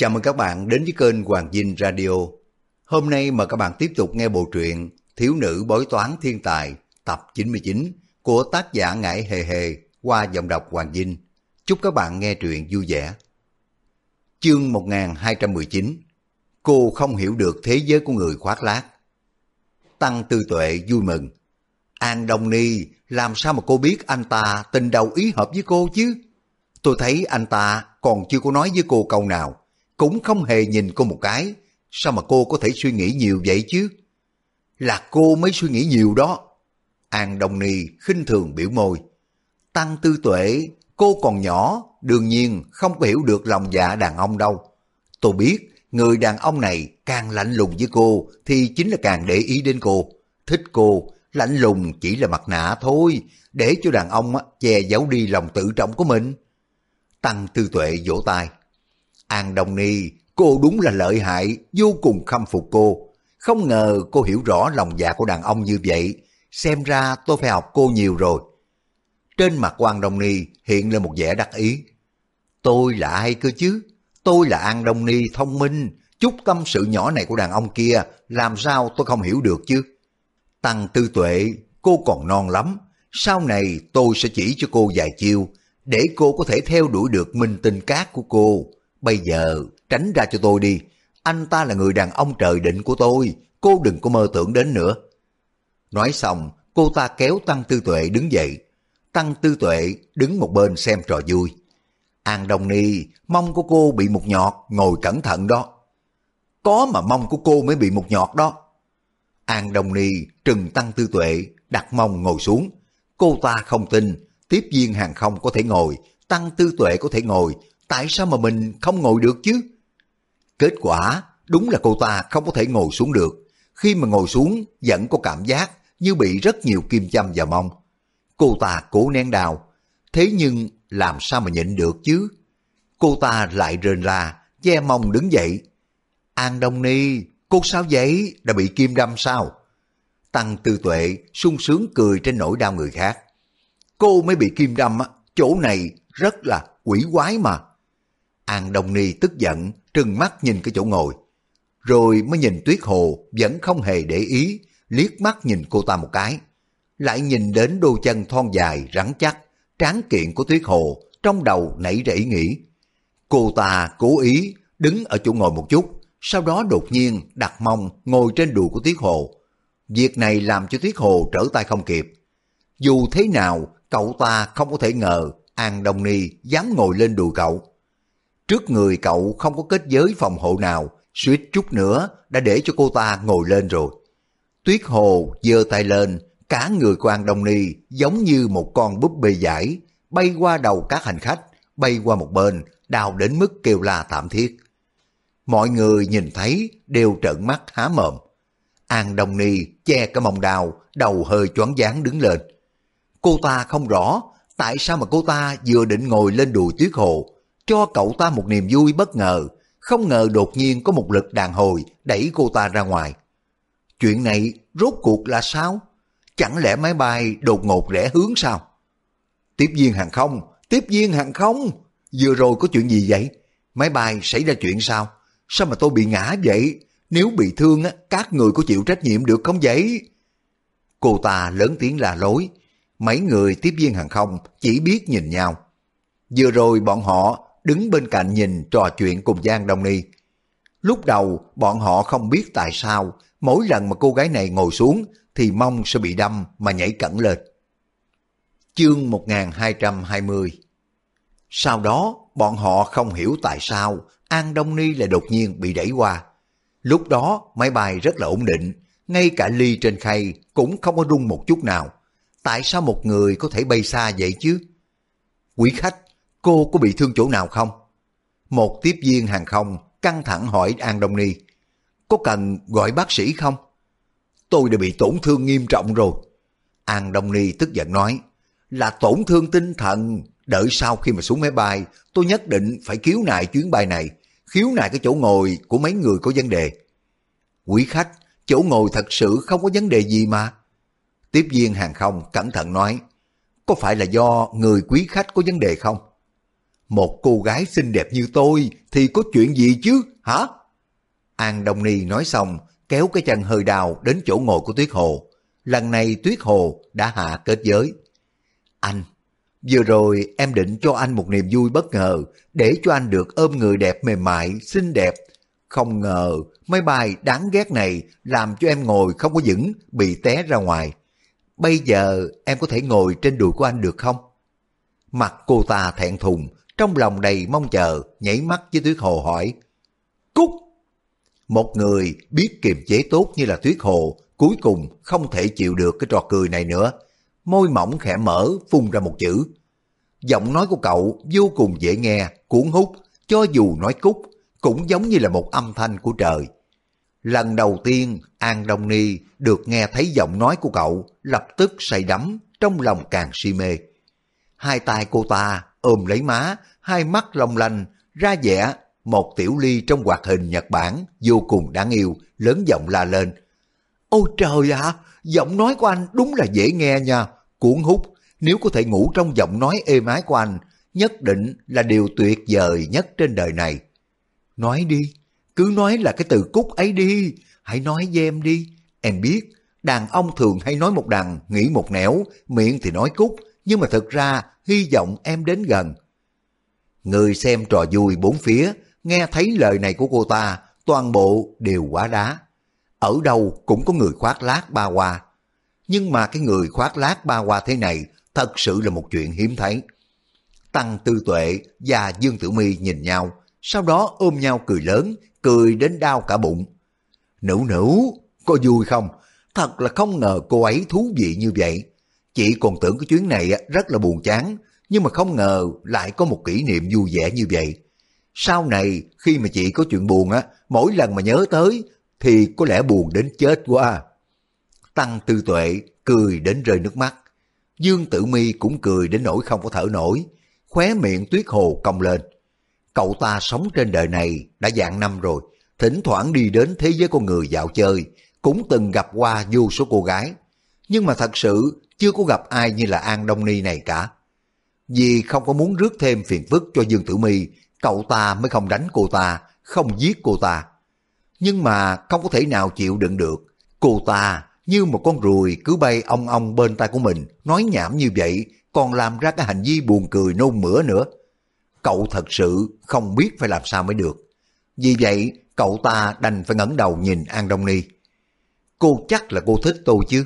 Chào mừng các bạn đến với kênh Hoàng Dinh Radio. Hôm nay mời các bạn tiếp tục nghe bộ truyện Thiếu nữ bói toán thiên tài tập 99 của tác giả Ngải Hề Hề qua giọng đọc Hoàng Dinh. Chúc các bạn nghe truyện vui vẻ. Chương 1219 Cô không hiểu được thế giới của người khoác lác. Tăng Tư Tuệ vui mừng. An Đông Ni, làm sao mà cô biết anh ta tình đầu ý hợp với cô chứ? Tôi thấy anh ta còn chưa có nói với cô câu nào, cũng không hề nhìn cô một cái. Sao mà cô có thể suy nghĩ nhiều vậy chứ? Là cô mới suy nghĩ nhiều đó. An Đồng Ni khinh thường biểu môi. Tăng tư tuệ, cô còn nhỏ, đương nhiên không có hiểu được lòng dạ đàn ông đâu. Tôi biết, người đàn ông này càng lạnh lùng với cô thì chính là càng để ý đến cô. Thích cô, lạnh lùng chỉ là mặt nạ thôi, để cho đàn ông che giấu đi lòng tự trọng của mình. Tăng tư tuệ vỗ tay. An Đông Ni, cô đúng là lợi hại, vô cùng khâm phục cô. Không ngờ cô hiểu rõ lòng dạ của đàn ông như vậy, xem ra tôi phải học cô nhiều rồi. Trên mặt An Đông Ni hiện lên một vẻ đắc ý. Tôi là ai cơ chứ? Tôi là An Đông Ni thông minh, chút tâm sự nhỏ này của đàn ông kia, làm sao tôi không hiểu được chứ? Tăng tư tuệ, cô còn non lắm, sau này tôi sẽ chỉ cho cô vài chiêu, để cô có thể theo đuổi được minh tinh cát của cô. Bây giờ, tránh ra cho tôi đi. Anh ta là người đàn ông trời định của tôi, cô đừng có mơ tưởng đến nữa. Nói xong, cô ta kéo Tăng Tư Tuệ đứng dậy. Tăng Tư Tuệ đứng một bên xem trò vui. An Đông Ni, mông của cô bị một nhọt, ngồi cẩn thận đó. Có mà mông của cô mới bị một nhọt đó. An Đông Ni trừng Tăng Tư Tuệ, đặt mông ngồi xuống. Cô ta không tin, tiếp viên hàng không có thể ngồi, Tăng Tư Tuệ có thể ngồi, tại sao mà mình không ngồi được chứ? Kết quả, đúng là cô ta không có thể ngồi xuống được. Khi mà ngồi xuống, vẫn có cảm giác như bị rất nhiều kim châm vào mông. Cô ta cố nén đau, thế nhưng làm sao mà nhịn được chứ? Cô ta lại rên ra, che mông đứng dậy. An Đông Ni, cô sao vậy? Đã bị kim đâm sao? Tăng tư tuệ sung sướng cười trên nỗi đau người khác. Cô mới bị kim đâm, chỗ này rất là quỷ quái mà. An Đông Ni tức giận, trừng mắt nhìn cái chỗ ngồi. Rồi mới nhìn Tuyết Hồ vẫn không hề để ý, liếc mắt nhìn cô ta một cái. Lại nhìn đến đôi chân thon dài, rắn chắc, tráng kiện của Tuyết Hồ, trong đầu nảy ra ý nghĩ. Cô ta cố ý đứng ở chỗ ngồi một chút, sau đó đột nhiên đặt mông ngồi trên đùi của Tuyết Hồ. Việc này làm cho Tuyết Hồ trở tay không kịp. Dù thế nào, cậu ta không có thể ngờ An Đông Ni dám ngồi lên đùi cậu. Trước người cậu không có kết giới phòng hộ nào, suýt chút nữa đã để cho cô ta ngồi lên rồi. Tuyết Hồ giơ tay lên, cả người của An Đông Ni giống như một con búp bê giải, bay qua đầu các hành khách, bay qua một bên, đau đến mức kêu la thảm thiết. Mọi người nhìn thấy đều trợn mắt há mồm. An Đông Ni che cái mông đào, đầu hơi choáng váng đứng lên. Cô ta không rõ tại sao mà cô ta vừa định ngồi lên đùi Tuyết Hồ, cho cậu ta một niềm vui bất ngờ, không ngờ đột nhiên có một lực đàn hồi đẩy cô ta ra ngoài. Chuyện này rốt cuộc là sao? Chẳng lẽ máy bay đột ngột rẽ hướng sao? Tiếp viên hàng không, tiếp viên hàng không, vừa rồi có chuyện gì vậy? Máy bay xảy ra chuyện sao? Sao mà tôi bị ngã vậy? Nếu bị thương, các người có chịu trách nhiệm được không vậy? Cô ta lớn tiếng là lối. Mấy người tiếp viên hàng không chỉ biết nhìn nhau. Vừa rồi bọn họ đứng bên cạnh nhìn trò chuyện cùng Giang Đông Ni. Lúc đầu bọn họ không biết tại sao mỗi lần mà cô gái này ngồi xuống thì mong sẽ bị đâm mà nhảy cẩn lên. Chương 1220 Sau đó bọn họ không hiểu tại sao An Đông Ni lại đột nhiên bị đẩy qua. Lúc đó máy bay rất là ổn định, ngay cả ly trên khay cũng không có rung một chút nào. Tại sao một người có thể bay xa vậy chứ? Quý khách, cô có bị thương chỗ nào không? Một tiếp viên hàng không căng thẳng hỏi An Đông Ni. Có cần gọi bác sĩ không? Tôi đã bị tổn thương nghiêm trọng rồi. An Đông Ni tức giận nói. Là tổn thương tinh thần. Đợi sau khi mà xuống máy bay, tôi nhất định phải khiếu nại chuyến bay này. Khiếu nại cái chỗ ngồi của mấy người có vấn đề. Quý khách, chỗ ngồi thật sự không có vấn đề gì mà. Tiếp viên hàng không cẩn thận nói. Có phải là do người quý khách có vấn đề không? Một cô gái xinh đẹp như tôi thì có chuyện gì chứ, hả? An Đông Ni nói xong, kéo cái chân hơi đào đến chỗ ngồi của Tuyết Hồ. Lần này Tuyết Hồ đã hạ kết giới. Anh, vừa rồi em định cho anh một niềm vui bất ngờ để cho anh được ôm người đẹp mềm mại, xinh đẹp. Không ngờ máy bay đáng ghét này làm cho em ngồi không có vững, bị té ra ngoài. Bây giờ em có thể ngồi trên đùi của anh được không? Mặt cô ta thẹn thùng, trong lòng đầy mong chờ, nhảy mắt với Tuyết Hồ hỏi. Cúc! Một người biết kiềm chế tốt như là Tuyết Hồ, cuối cùng không thể chịu được cái trò cười này nữa. Môi mỏng khẽ mở, phun ra một chữ. Giọng nói của cậu vô cùng dễ nghe, cuốn hút, cho dù nói cúc, cũng giống như là một âm thanh của trời. Lần đầu tiên, An Đông Ni được nghe thấy giọng nói của cậu, lập tức say đắm, trong lòng càng si mê. Hai tay cô ta ôm lấy má, hai mắt long lanh, ra vẻ một tiểu ly trong hoạt hình Nhật Bản vô cùng đáng yêu, lớn giọng la lên. Ôi trời ạ, giọng nói của anh đúng là dễ nghe nha, cuốn hút. Nếu có thể ngủ trong giọng nói êm ái của anh, nhất định là điều tuyệt vời nhất trên đời này. Nói đi, cứ nói là cái từ cúc ấy đi, hãy nói với em đi. Em biết, đàn ông thường hay nói một đằng, nghĩ một nẻo, miệng thì nói cúc, nhưng mà thực ra hy vọng em đến gần. Người xem trò vui bốn phía, nghe thấy lời này của cô ta, toàn bộ đều quá đá. Ở đâu cũng có người khoác lác ba hoa. Nhưng mà cái người khoác lác ba hoa thế này thật sự là một chuyện hiếm thấy. Tăng Tư Tuệ và Dương Tử Mi nhìn nhau, sau đó ôm nhau cười lớn, cười đến đau cả bụng. Nữ nữ, có vui không? Thật là không ngờ cô ấy thú vị như vậy. Chị còn tưởng cái chuyến này rất là buồn chán, nhưng mà không ngờ lại có một kỷ niệm vui vẻ như vậy. Sau này, khi mà chị có chuyện buồn á, mỗi lần mà nhớ tới, thì có lẽ buồn đến chết quá. Tăng tư tuệ, cười đến rơi nước mắt. Dương Tử Mi cũng cười đến nỗi không có thở nổi, khóe miệng tuyết hồ cong lên. Cậu ta sống trên đời này đã dạng năm rồi, thỉnh thoảng đi đến thế giới con người dạo chơi, cũng từng gặp qua vô số cô gái. Nhưng mà thật sự chưa có gặp ai như là An Đông Ni này cả. Vì không có muốn rước thêm phiền phức cho Dương Tử Mi, cậu ta mới không đánh cô ta, không giết cô ta. Nhưng mà không có thể nào chịu đựng được. Cô ta như một con ruồi cứ bay ong ong bên tai của mình, nói nhảm như vậy, còn làm ra cái hành vi buồn cười nôn mửa nữa. Cậu thật sự không biết phải làm sao mới được. Vì vậy, cậu ta đành phải ngẩng đầu nhìn An Đông Ni. Cô chắc là cô thích tôi chứ?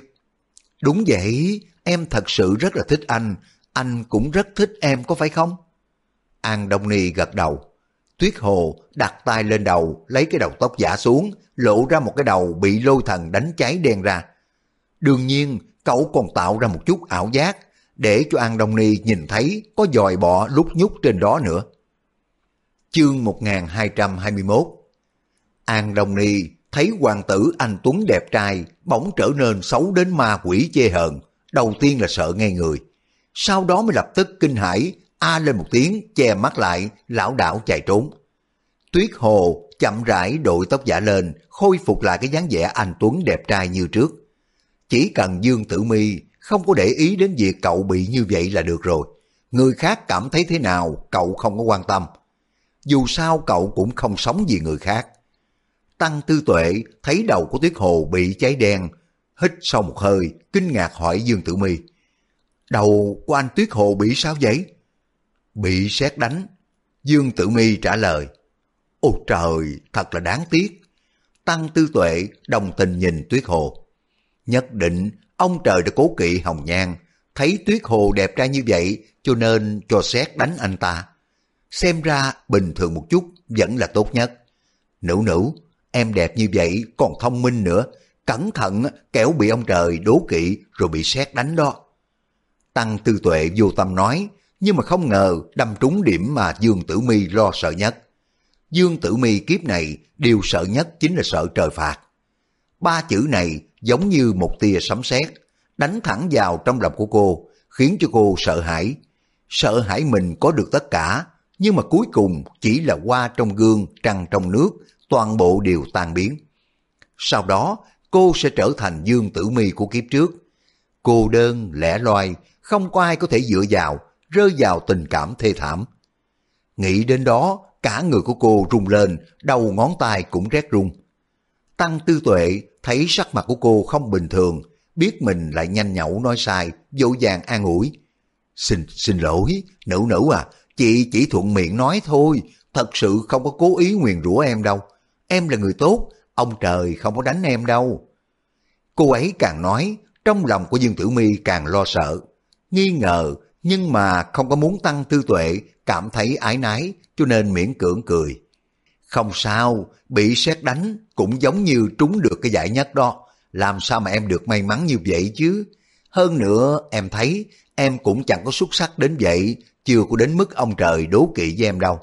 Đúng vậy, em thật sự rất là thích anh, anh cũng rất thích em có phải không? An Đông Ni gật đầu. Tuyết Hồ đặt tay lên đầu, lấy cái đầu tóc giả xuống, lộ ra một cái đầu bị lôi thần đánh cháy đen ra. Đương nhiên, cậu còn tạo ra một chút ảo giác, để cho An Đông Ni nhìn thấy có dòi bọ lúc nhúc trên đó nữa. Chương 1221 An Đông Ni thấy hoàng tử anh Tuấn đẹp trai bỗng trở nên xấu đến ma quỷ chê hờn, đầu tiên là sợ ngay người. Sau đó mới lập tức kinh hãi, a lên một tiếng, che mắt lại, lão đảo chạy trốn. Tuyết Hồ chậm rãi đội tóc giả lên, khôi phục lại cái dáng vẻ anh Tuấn đẹp trai như trước. Chỉ cần Dương Tử Mi không có để ý đến việc cậu bị như vậy là được rồi. Người khác cảm thấy thế nào, cậu không có quan tâm. Dù sao cậu cũng không sống vì người khác. Tăng Tư Tuệ thấy đầu của Tuyết Hồ bị cháy đen, hít sâu một hơi, kinh ngạc hỏi Dương Tử Mi. Đầu của anh Tuyết Hồ bị sao vậy? Bị sét đánh. Dương Tử Mi trả lời. Ôi trời, thật là đáng tiếc. Tăng Tư Tuệ đồng tình nhìn Tuyết Hồ. Nhất định ông trời đã cố kỵ hồng nhan, thấy Tuyết Hồ đẹp trai như vậy cho nên cho xét đánh anh ta. Xem ra bình thường một chút vẫn là tốt nhất. Nữ nữ, em đẹp như vậy còn thông minh nữa, cẩn thận kẻo bị ông trời đố kỵ rồi bị xét đánh đó. Tăng Tư Tuệ vô tâm nói, nhưng mà không ngờ đâm trúng điểm mà Dương Tử Mi lo sợ nhất. Dương Tử Mi kiếp này điều sợ nhất chính là sợ trời phạt. Ba chữ này giống như một tia sấm sét đánh thẳng vào trong lòng của cô, khiến cho cô sợ hãi. Sợ hãi mình có được tất cả, nhưng mà cuối cùng chỉ là hoa trong gương, trăng trong nước, toàn bộ đều tan biến. Sau đó, cô sẽ trở thành dương tử mi của kiếp trước. Cô đơn, lẻ loi, không có ai có thể dựa vào, rơi vào tình cảm thê thảm. Nghĩ đến đó, cả người của cô rung lên, đầu ngón tay cũng rét rung. Tăng tư tuệ thấy sắc mặt của cô không bình thường, biết mình lại nhanh nhẩu nói sai, dỗ dàng an ủi. Xin, xin lỗi, nữ nữ à, chị chỉ thuận miệng nói thôi, thật sự không có cố ý nguyền rủa em đâu. Em là người tốt, ông trời không có đánh em đâu. Cô ấy càng nói, trong lòng của Dương Tử Mi càng lo sợ, nghi ngờ nhưng mà không có muốn tăng tư tuệ, cảm thấy ái nái cho nên miễn cưỡng cười. Không sao, bị xét đánh cũng giống như trúng được cái giải nhất đó, làm sao mà em được may mắn như vậy chứ? Hơn nữa em thấy em cũng chẳng có xuất sắc đến vậy, chưa có đến mức ông trời đố kỵ với em đâu.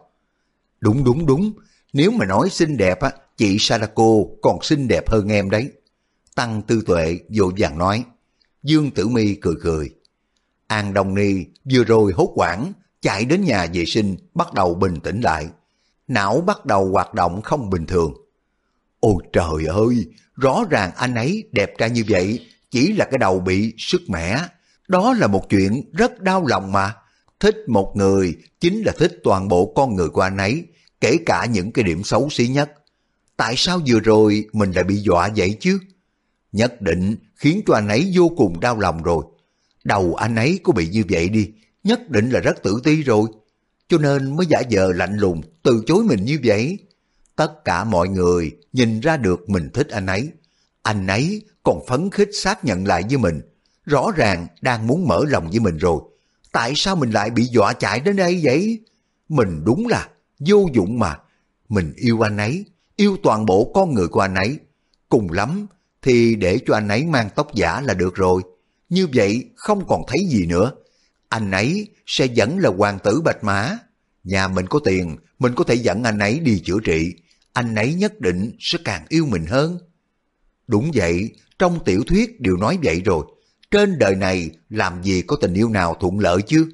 Đúng đúng đúng, nếu mà nói xinh đẹp á, chị Sadako còn xinh đẹp hơn em đấy. Tăng tư tuệ vội vàng nói. Dương Tử Mi cười cười. An Đông Ni vừa rồi hốt quảng, chạy đến nhà vệ sinh, bắt đầu bình tĩnh lại. Não bắt đầu hoạt động không bình thường. Ôi trời ơi, rõ ràng anh ấy đẹp trai như vậy, chỉ là cái đầu bị sức mẻ. Đó là một chuyện rất đau lòng mà. Thích một người chính là thích toàn bộ con người của anh ấy, kể cả những cái điểm xấu xí nhất. Tại sao vừa rồi mình lại bị dọa vậy chứ? Nhất định khiến cho anh ấy vô cùng đau lòng rồi. Đầu anh ấy có bị như vậy đi, nhất định là rất tự ti rồi. Cho nên mới giả vờ lạnh lùng, từ chối mình như vậy. Tất cả mọi người nhìn ra được mình thích anh ấy. Anh ấy còn phấn khích xác nhận lại với mình. Rõ ràng đang muốn mở lòng với mình rồi. Tại sao mình lại bị dọa chạy đến đây vậy? Mình đúng là vô dụng mà. Mình yêu anh ấy, yêu toàn bộ con người của anh ấy. Cùng lắm thì để cho anh ấy mang tóc giả là được rồi. Như vậy không còn thấy gì nữa. Anh ấy sẽ vẫn là hoàng tử Bạch Mã. Nhà mình có tiền, mình có thể dẫn anh ấy đi chữa trị. Anh ấy nhất định sẽ càng yêu mình hơn. Đúng vậy, trong tiểu thuyết đều nói vậy rồi. Trên đời này làm gì có tình yêu nào thuận lợi chứ?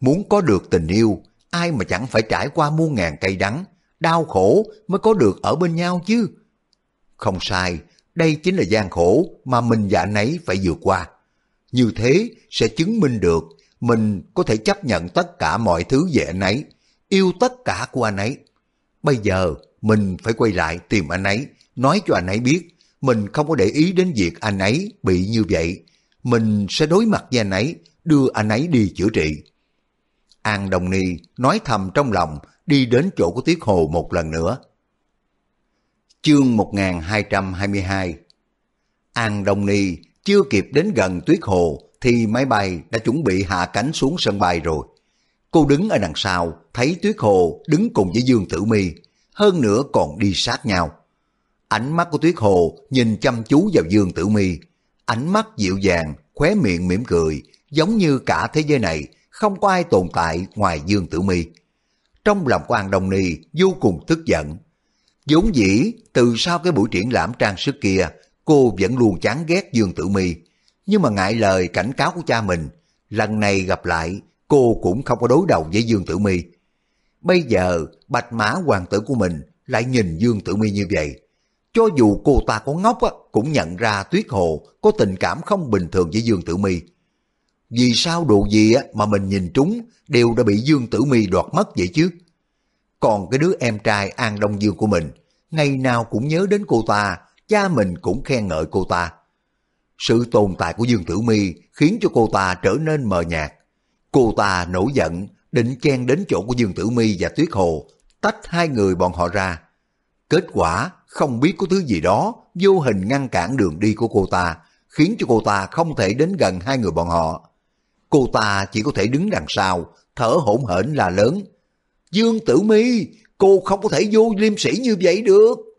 Muốn có được tình yêu, ai mà chẳng phải trải qua muôn ngàn cây đắng, đau khổ mới có được ở bên nhau chứ. Không sai, đây chính là gian khổ mà mình và anh ấy phải vượt qua. Như thế sẽ chứng minh được mình có thể chấp nhận tất cả mọi thứ về anh ấy, yêu tất cả của anh ấy. Bây giờ mình phải quay lại tìm anh ấy, nói cho anh ấy biết mình không có để ý đến việc anh ấy bị như vậy. Mình sẽ đối mặt với anh ấy, đưa anh ấy đi chữa trị. An Đồng Ni nói thầm trong lòng, đi đến chỗ của Tiết Hồ một lần nữa. Chương 1222 An đồng Ni chưa kịp đến gần tuyết hồ thì máy bay đã chuẩn bị hạ cánh xuống sân bay rồi. Cô đứng ở đằng sau, thấy tuyết hồ đứng cùng với Dương Tử Mi, hơn nữa còn đi sát nhau. Ánh mắt của tuyết hồ nhìn chăm chú vào Dương Tử Mi, ánh mắt dịu dàng, khóe miệng mỉm cười, giống như cả thế giới này không có ai tồn tại ngoài Dương Tử Mi. Trong lòng của An Đông Ni vô cùng tức giận, vốn dĩ từ sau cái buổi triển lãm trang sức kia, cô vẫn luôn chán ghét Dương Tử Mi, nhưng mà ngại lời cảnh cáo của cha mình, lần này gặp lại, cô cũng không có đối đầu với Dương Tử Mi. Bây giờ, bạch mã hoàng tử của mình lại nhìn Dương Tử Mi như vậy. Cho dù cô ta có ngốc á, cũng nhận ra Tuyết Hồ có tình cảm không bình thường với Dương Tử Mi. Vì sao đồ gì á, mà mình nhìn trúng đều đã bị Dương Tử Mi đoạt mất vậy chứ? Còn cái đứa em trai An Đông Dương của mình, ngày nào cũng nhớ đến cô ta, cha mình cũng khen ngợi cô ta. Sự tồn tại của Dương Tử Mi khiến cho cô ta trở nên mờ nhạt. Cô ta nổi giận, định chen đến chỗ của Dương Tử Mi và Tuyết Hồ, tách hai người bọn họ ra. Kết quả, không biết có thứ gì đó vô hình ngăn cản đường đi của cô ta, khiến cho cô ta không thể đến gần hai người bọn họ. Cô ta chỉ có thể đứng đằng sau, thở hổn hển là lớn, Dương Tử Mi, cô không có thể vô liêm sĩ như vậy được.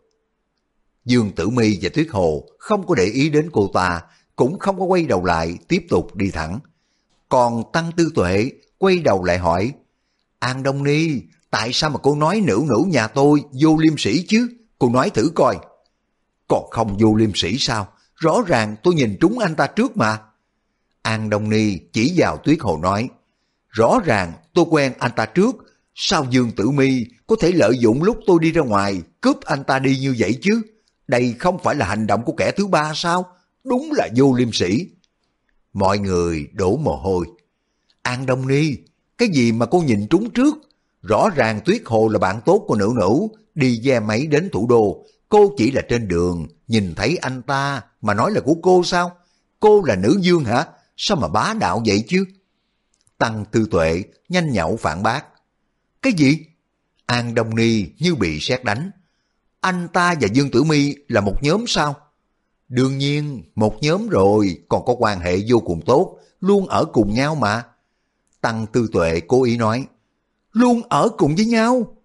Dương Tử Mi và Tuyết Hồ không có để ý đến cô ta, cũng không có quay đầu lại tiếp tục đi thẳng. Còn Tăng Tư Tuệ quay đầu lại hỏi, An Đông Ni, tại sao mà cô nói nữ nữ nhà tôi vô liêm sĩ chứ? Cô nói thử coi. Còn không vô liêm sĩ sao? Rõ ràng tôi nhìn trúng anh ta trước mà. An Đông Ni chỉ vào Tuyết Hồ nói, rõ ràng tôi quen anh ta trước Sao Dương Tử Mi có thể lợi dụng lúc tôi đi ra ngoài cướp anh ta đi như vậy chứ? Đây không phải là hành động của kẻ thứ ba sao? Đúng là vô liêm sĩ. Mọi người đổ mồ hôi. An Đông Ni, cái gì mà cô nhìn trúng trước? Rõ ràng Tuyết Hồ là bạn tốt của nữ nữ, đi ve máy đến thủ đô. Cô chỉ là trên đường, nhìn thấy anh ta mà nói là của cô sao? Cô là nữ dương hả? Sao mà bá đạo vậy chứ? Tăng Tư Tuệ nhanh nhậu phản bác. Cái gì? An Đông Ni như bị sét đánh. Anh ta và Dương Tử Mi là một nhóm sao? Đương nhiên, một nhóm rồi, còn có quan hệ vô cùng tốt, luôn ở cùng nhau mà. Tăng Tư Tuệ cố ý nói, luôn ở cùng với nhau.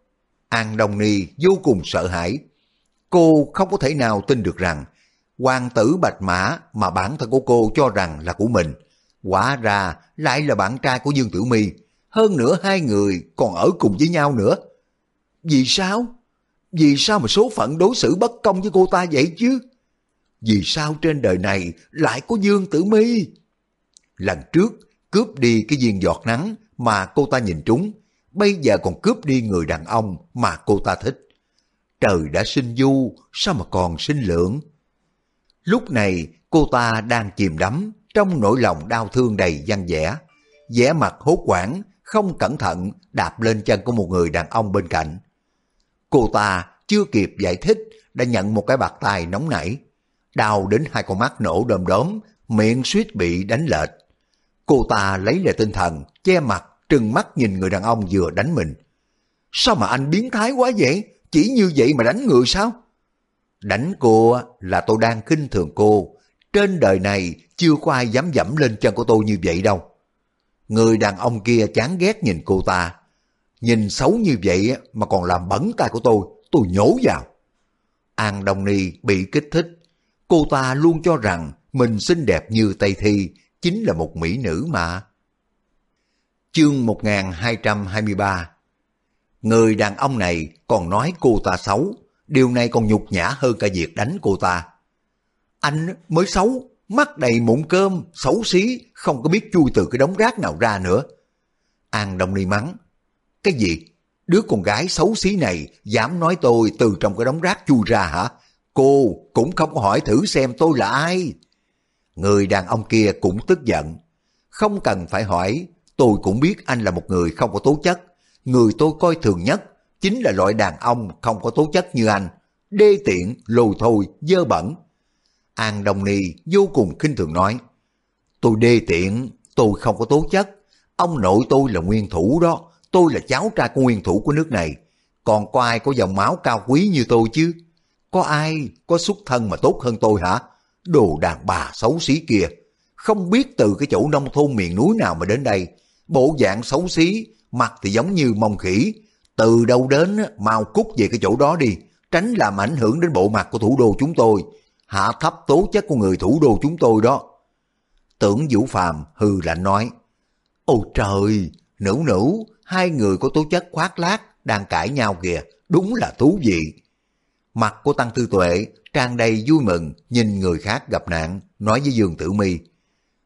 An đồng Ni vô cùng sợ hãi. Cô không có thể nào tin được rằng hoàng tử Bạch Mã mà bản thân của cô cho rằng là của mình. Quả ra lại là bạn trai của Dương Tử Mi. Hơn nữa hai người còn ở cùng với nhau nữa. Vì sao? Vì sao mà số phận đối xử bất công với cô ta vậy chứ? Vì sao trên đời này lại có Dương Tử Mi? Lần trước cướp đi cái viên giọt nắng mà cô ta nhìn trúng, bây giờ còn cướp đi người đàn ông mà cô ta thích. Trời đã sinh du, sao mà còn sinh lượng? Lúc này cô ta đang chìm đắm trong nỗi lòng đau thương đầy gian vẻ, vẻ mặt hốt quảng, không cẩn thận đạp lên chân của một người đàn ông bên cạnh. Cô ta chưa kịp giải thích đã nhận một cái bạc tay nóng nảy, đau đến hai con mắt nổ đom đóm, miệng suýt bị đánh lệch. Cô ta lấy lại tinh thần, che mặt, trừng mắt nhìn người đàn ông vừa đánh mình. Sao mà anh biến thái quá vậy? Chỉ như vậy mà đánh người sao? Đánh cô là tôi đang khinh thường cô. Trên đời này chưa có ai dám dẫm lên chân của tôi như vậy đâu. Người đàn ông kia chán ghét nhìn cô ta. Nhìn xấu như vậy mà còn làm bẩn tay của tôi, tôi nhổ vào. An Đông Ni bị kích thích. Cô ta luôn cho rằng mình xinh đẹp như Tây Thi, chính là một mỹ nữ mà. Chương 1223 Người đàn ông này còn nói cô ta xấu, điều này còn nhục nhã hơn cả việc đánh cô ta. Anh mới xấu, mắt đầy mụn cơm, xấu xí, không có biết chui từ cái đống rác nào ra nữa. An Đông Ni mắng, cái gì? Đứa con gái xấu xí này dám nói tôi từ trong cái đống rác chui ra hả? Cô cũng không có hỏi thử xem tôi là ai. Người đàn ông kia cũng tức giận. Không cần phải hỏi, tôi cũng biết anh là một người không có tố chất. Người tôi coi thường nhất chính là loại đàn ông không có tố chất như anh. Đê tiện, lù thôi, dơ bẩn. An đồng Ni vô cùng khinh thường nói. Tôi đê tiện, tôi không có tố chất. Ông nội tôi là nguyên thủ đó. Tôi là cháu trai của nguyên thủ của nước này. Còn có ai có dòng máu cao quý như tôi chứ? Có ai có xuất thân mà tốt hơn tôi hả? Đồ đàn bà xấu xí kia. Không biết từ cái chỗ nông thôn miền núi nào mà đến đây. Bộ dạng xấu xí, mặt thì giống như mông khỉ. Từ đâu đến, mau cút về cái chỗ đó đi. Tránh làm ảnh hưởng đến bộ mặt của thủ đô chúng tôi. Hạ thấp tố chất của người thủ đô chúng tôi đó. Tưởng Vũ Phàm hừ lạnh nói. Ôi trời, nữ nữ, hai người có tố chất khoác lác, đang cãi nhau kìa, đúng là thú vị. Mặt của Tăng Tư Tuệ tràn đầy vui mừng nhìn người khác gặp nạn, nói với Dương Tử Mi.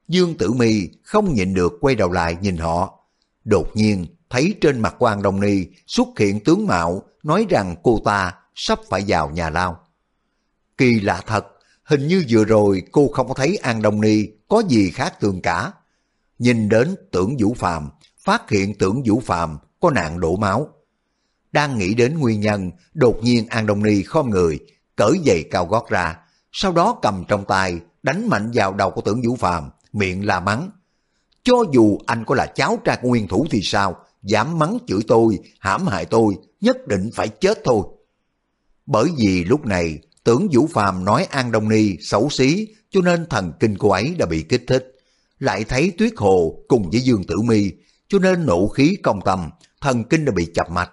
Dương Tử Mi không nhịn được quay đầu lại nhìn họ. Đột nhiên thấy trên mặt quan Đông Ni xuất hiện tướng mạo nói rằng cô ta sắp phải vào nhà lao. Kỳ lạ thật, hình như vừa rồi cô không có thấy An Đông Ni có gì khác thường cả. Nhìn đến tưởng Vũ Phàm phát hiện tưởng Vũ Phàm có nạn đổ máu. Đang nghĩ đến nguyên nhân, đột nhiên An Đông Ni khom người, cởi giày cao gót ra, sau đó cầm trong tay, đánh mạnh vào đầu của tưởng Vũ Phàm miệng la mắng. Cho dù anh có là cháu trai của nguyên thủ thì sao, dám mắng chửi tôi, hãm hại tôi, nhất định phải chết thôi. Bởi vì lúc này, tưởng Vũ Phàm nói An Đông Ni xấu xí, cho nên thần kinh cô ấy đã bị kích thích. Lại thấy Tuyết Hồ cùng với Dương Tử Mi, cho nên nộ khí công tâm, thần kinh đã bị chập mạch.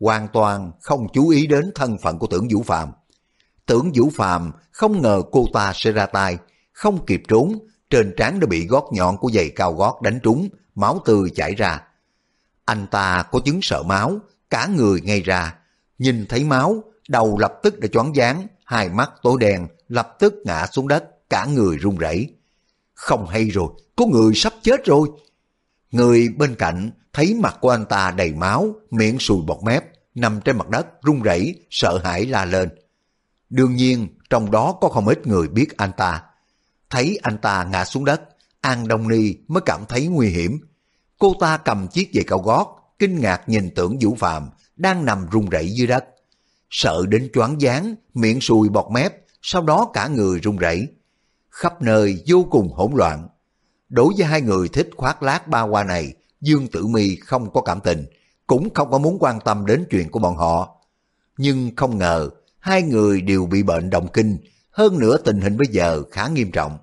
Hoàn toàn không chú ý đến thân phận của tưởng Vũ Phàm Tưởng Vũ Phàm không ngờ cô ta sẽ ra tay, không kịp trốn, trên trán đã bị gót nhọn của giày cao gót đánh trúng, máu tươi chảy ra. Anh ta có chứng sợ máu, cả người ngay ra, nhìn thấy máu, đầu lập tức đã choáng váng, hai mắt tối đen, lập tức ngã xuống đất, cả người run rẩy. Không hay rồi, có người sắp chết rồi. Người bên cạnh thấy mặt của anh ta đầy máu, miệng sùi bọt mép, nằm trên mặt đất run rẩy, sợ hãi la lên. Đương nhiên, trong đó có không ít người biết anh ta. Thấy anh ta ngã xuống đất, An Đông Ni mới cảm thấy nguy hiểm. Cô ta cầm chiếc giày cao gót, kinh ngạc nhìn tưởng Vũ Phạm đang nằm run rẩy dưới đất. Sợ đến choáng váng, miệng sùi bọt mép, sau đó cả người run rẩy. Khắp nơi vô cùng hỗn loạn. Đối với hai người thích khoác lác ba qua này, Dương Tử Mi không có cảm tình, cũng không có muốn quan tâm đến chuyện của bọn họ. Nhưng không ngờ, hai người đều bị bệnh động kinh, hơn nữa tình hình bây giờ khá nghiêm trọng.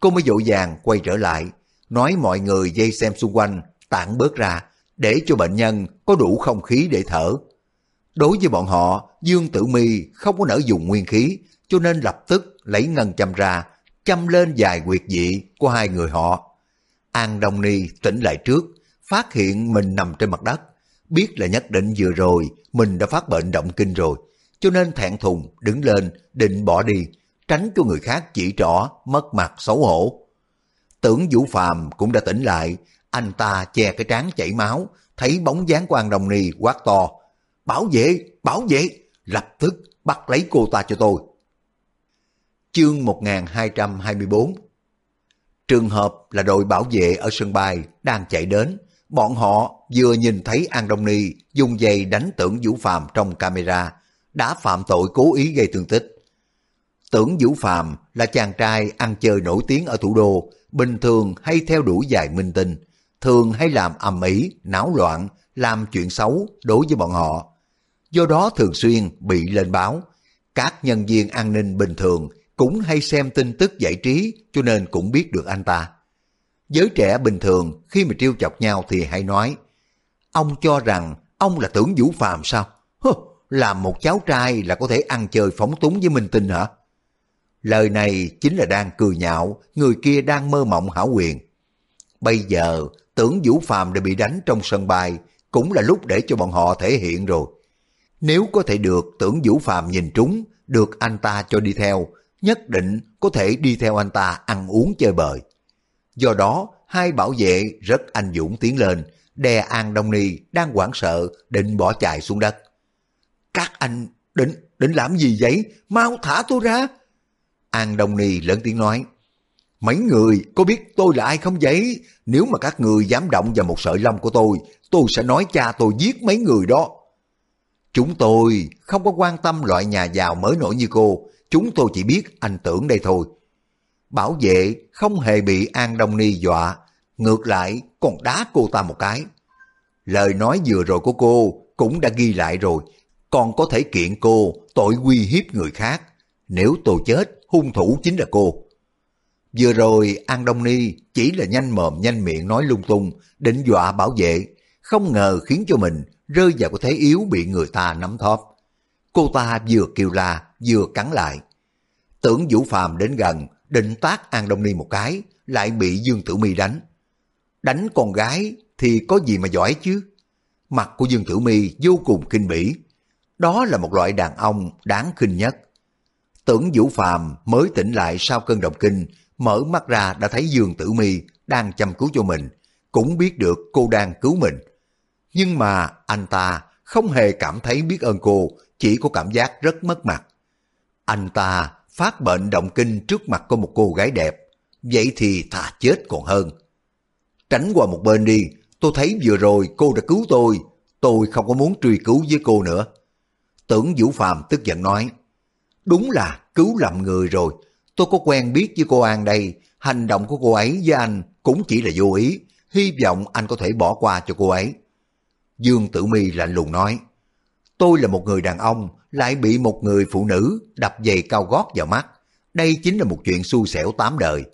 Cô mới dội vàng quay trở lại, nói mọi người dây xem xung quanh, tản bớt ra, để cho bệnh nhân có đủ không khí để thở. Đối với bọn họ, Dương Tử Mi không có nỡ dùng nguyên khí, cho nên lập tức lấy ngân châm ra, châm lên vài quyệt dị của hai người họ. An Đông Ni tỉnh lại trước, phát hiện mình nằm trên mặt đất, biết là nhất định vừa rồi mình đã phát bệnh động kinh rồi, cho nên thẹn thùng đứng lên định bỏ đi, tránh cho người khác chỉ trỏ, mất mặt xấu hổ. Tưởng Vũ Phàm cũng đã tỉnh lại, anh ta che cái trán chảy máu, thấy bóng dáng của An Đồng Ni quát to. Bảo vệ, bảo vệ, lập tức bắt lấy cô ta cho tôi. Chương 1224 Trường hợp là đội bảo vệ ở sân bay đang chạy đến, bọn họ vừa nhìn thấy An Đông Ni dùng giày đánh tưởng Vũ Phàm trong camera, đã phạm tội cố ý gây thương tích. Tưởng Vũ Phàm là chàng trai ăn chơi nổi tiếng ở thủ đô, bình thường hay theo đuổi dài minh tinh, thường hay làm ầm ĩ, náo loạn, làm chuyện xấu đối với bọn họ. Do đó thường xuyên bị lên báo. Các nhân viên an ninh bình thường cũng hay xem tin tức giải trí cho nên cũng biết được anh ta. Giới trẻ bình thường khi mà trêu chọc nhau thì hay nói Ông cho rằng ông là tưởng vũ phàm sao? Hơ, làm một cháu trai là có thể ăn chơi phóng túng với minh tinh hả? Lời này chính là đang cười nhạo người kia đang mơ mộng hảo quyền. Bây giờ tưởng Vũ Phàm đã bị đánh trong sân bay cũng là lúc để cho bọn họ thể hiện rồi. Nếu có thể được tưởng Vũ Phàm nhìn trúng, được anh ta cho đi theo, nhất định có thể đi theo anh ta ăn uống chơi bời. Do đó, hai bảo vệ rất anh dũng tiến lên, đè An Đông Ni đang hoảng sợ định bỏ chạy xuống đất. Các anh định định làm gì vậy? Mau thả tôi ra! An Đông Ni lớn tiếng nói. Mấy người có biết tôi là ai không vậy? Nếu mà các người dám động vào một sợi lông của tôi, tôi sẽ nói cha tôi giết mấy người đó. Chúng tôi không có quan tâm loại nhà giàu mới nổi như cô, chúng tôi chỉ biết anh tưởng đây thôi. Bảo vệ không hề bị An Đông Ni dọa, ngược lại còn đá cô ta một cái. Lời nói vừa rồi của cô cũng đã ghi lại rồi, còn có thể kiện cô tội uy hiếp người khác. Nếu tôi chết, hung thủ chính là cô. Vừa rồi An Đông Ni chỉ là nhanh mồm nhanh miệng nói lung tung, định dọa bảo vệ, không ngờ khiến cho mình rơi vào cái thế yếu bị người ta nắm thóp. Cô ta vừa kêu la, vừa cắn lại. Tưởng Vũ Phàm đến gần, định tác An Đông Ni một cái, lại bị Dương Tử Mi đánh. Đánh con gái thì có gì mà giỏi chứ? Mặt của Dương Tử Mi vô cùng kinh bỉ. Đó là một loại đàn ông đáng khinh nhất. Tưởng Vũ Phàm mới tỉnh lại sau cơn động kinh, mở mắt ra đã thấy Dương Tử Mi đang chăm cứu cho mình, cũng biết được cô đang cứu mình. Nhưng mà anh ta không hề cảm thấy biết ơn cô, chỉ có cảm giác rất mất mặt. Anh ta phát bệnh động kinh trước mặt của một cô gái đẹp, vậy thì thà chết còn hơn. Tránh qua một bên đi, tôi thấy vừa rồi cô đã cứu tôi, tôi không có muốn truy cứu với cô nữa. Tưởng Vũ Phạm tức giận nói, đúng là cứu lầm người rồi, tôi có quen biết với cô An đây, hành động của cô ấy với anh cũng chỉ là vô ý, hy vọng anh có thể bỏ qua cho cô ấy. Dương Tử Mi lạnh lùng nói, tôi là một người đàn ông, lại bị một người phụ nữ đập giày cao gót vào mắt. Đây chính là một chuyện xui xẻo tám đời.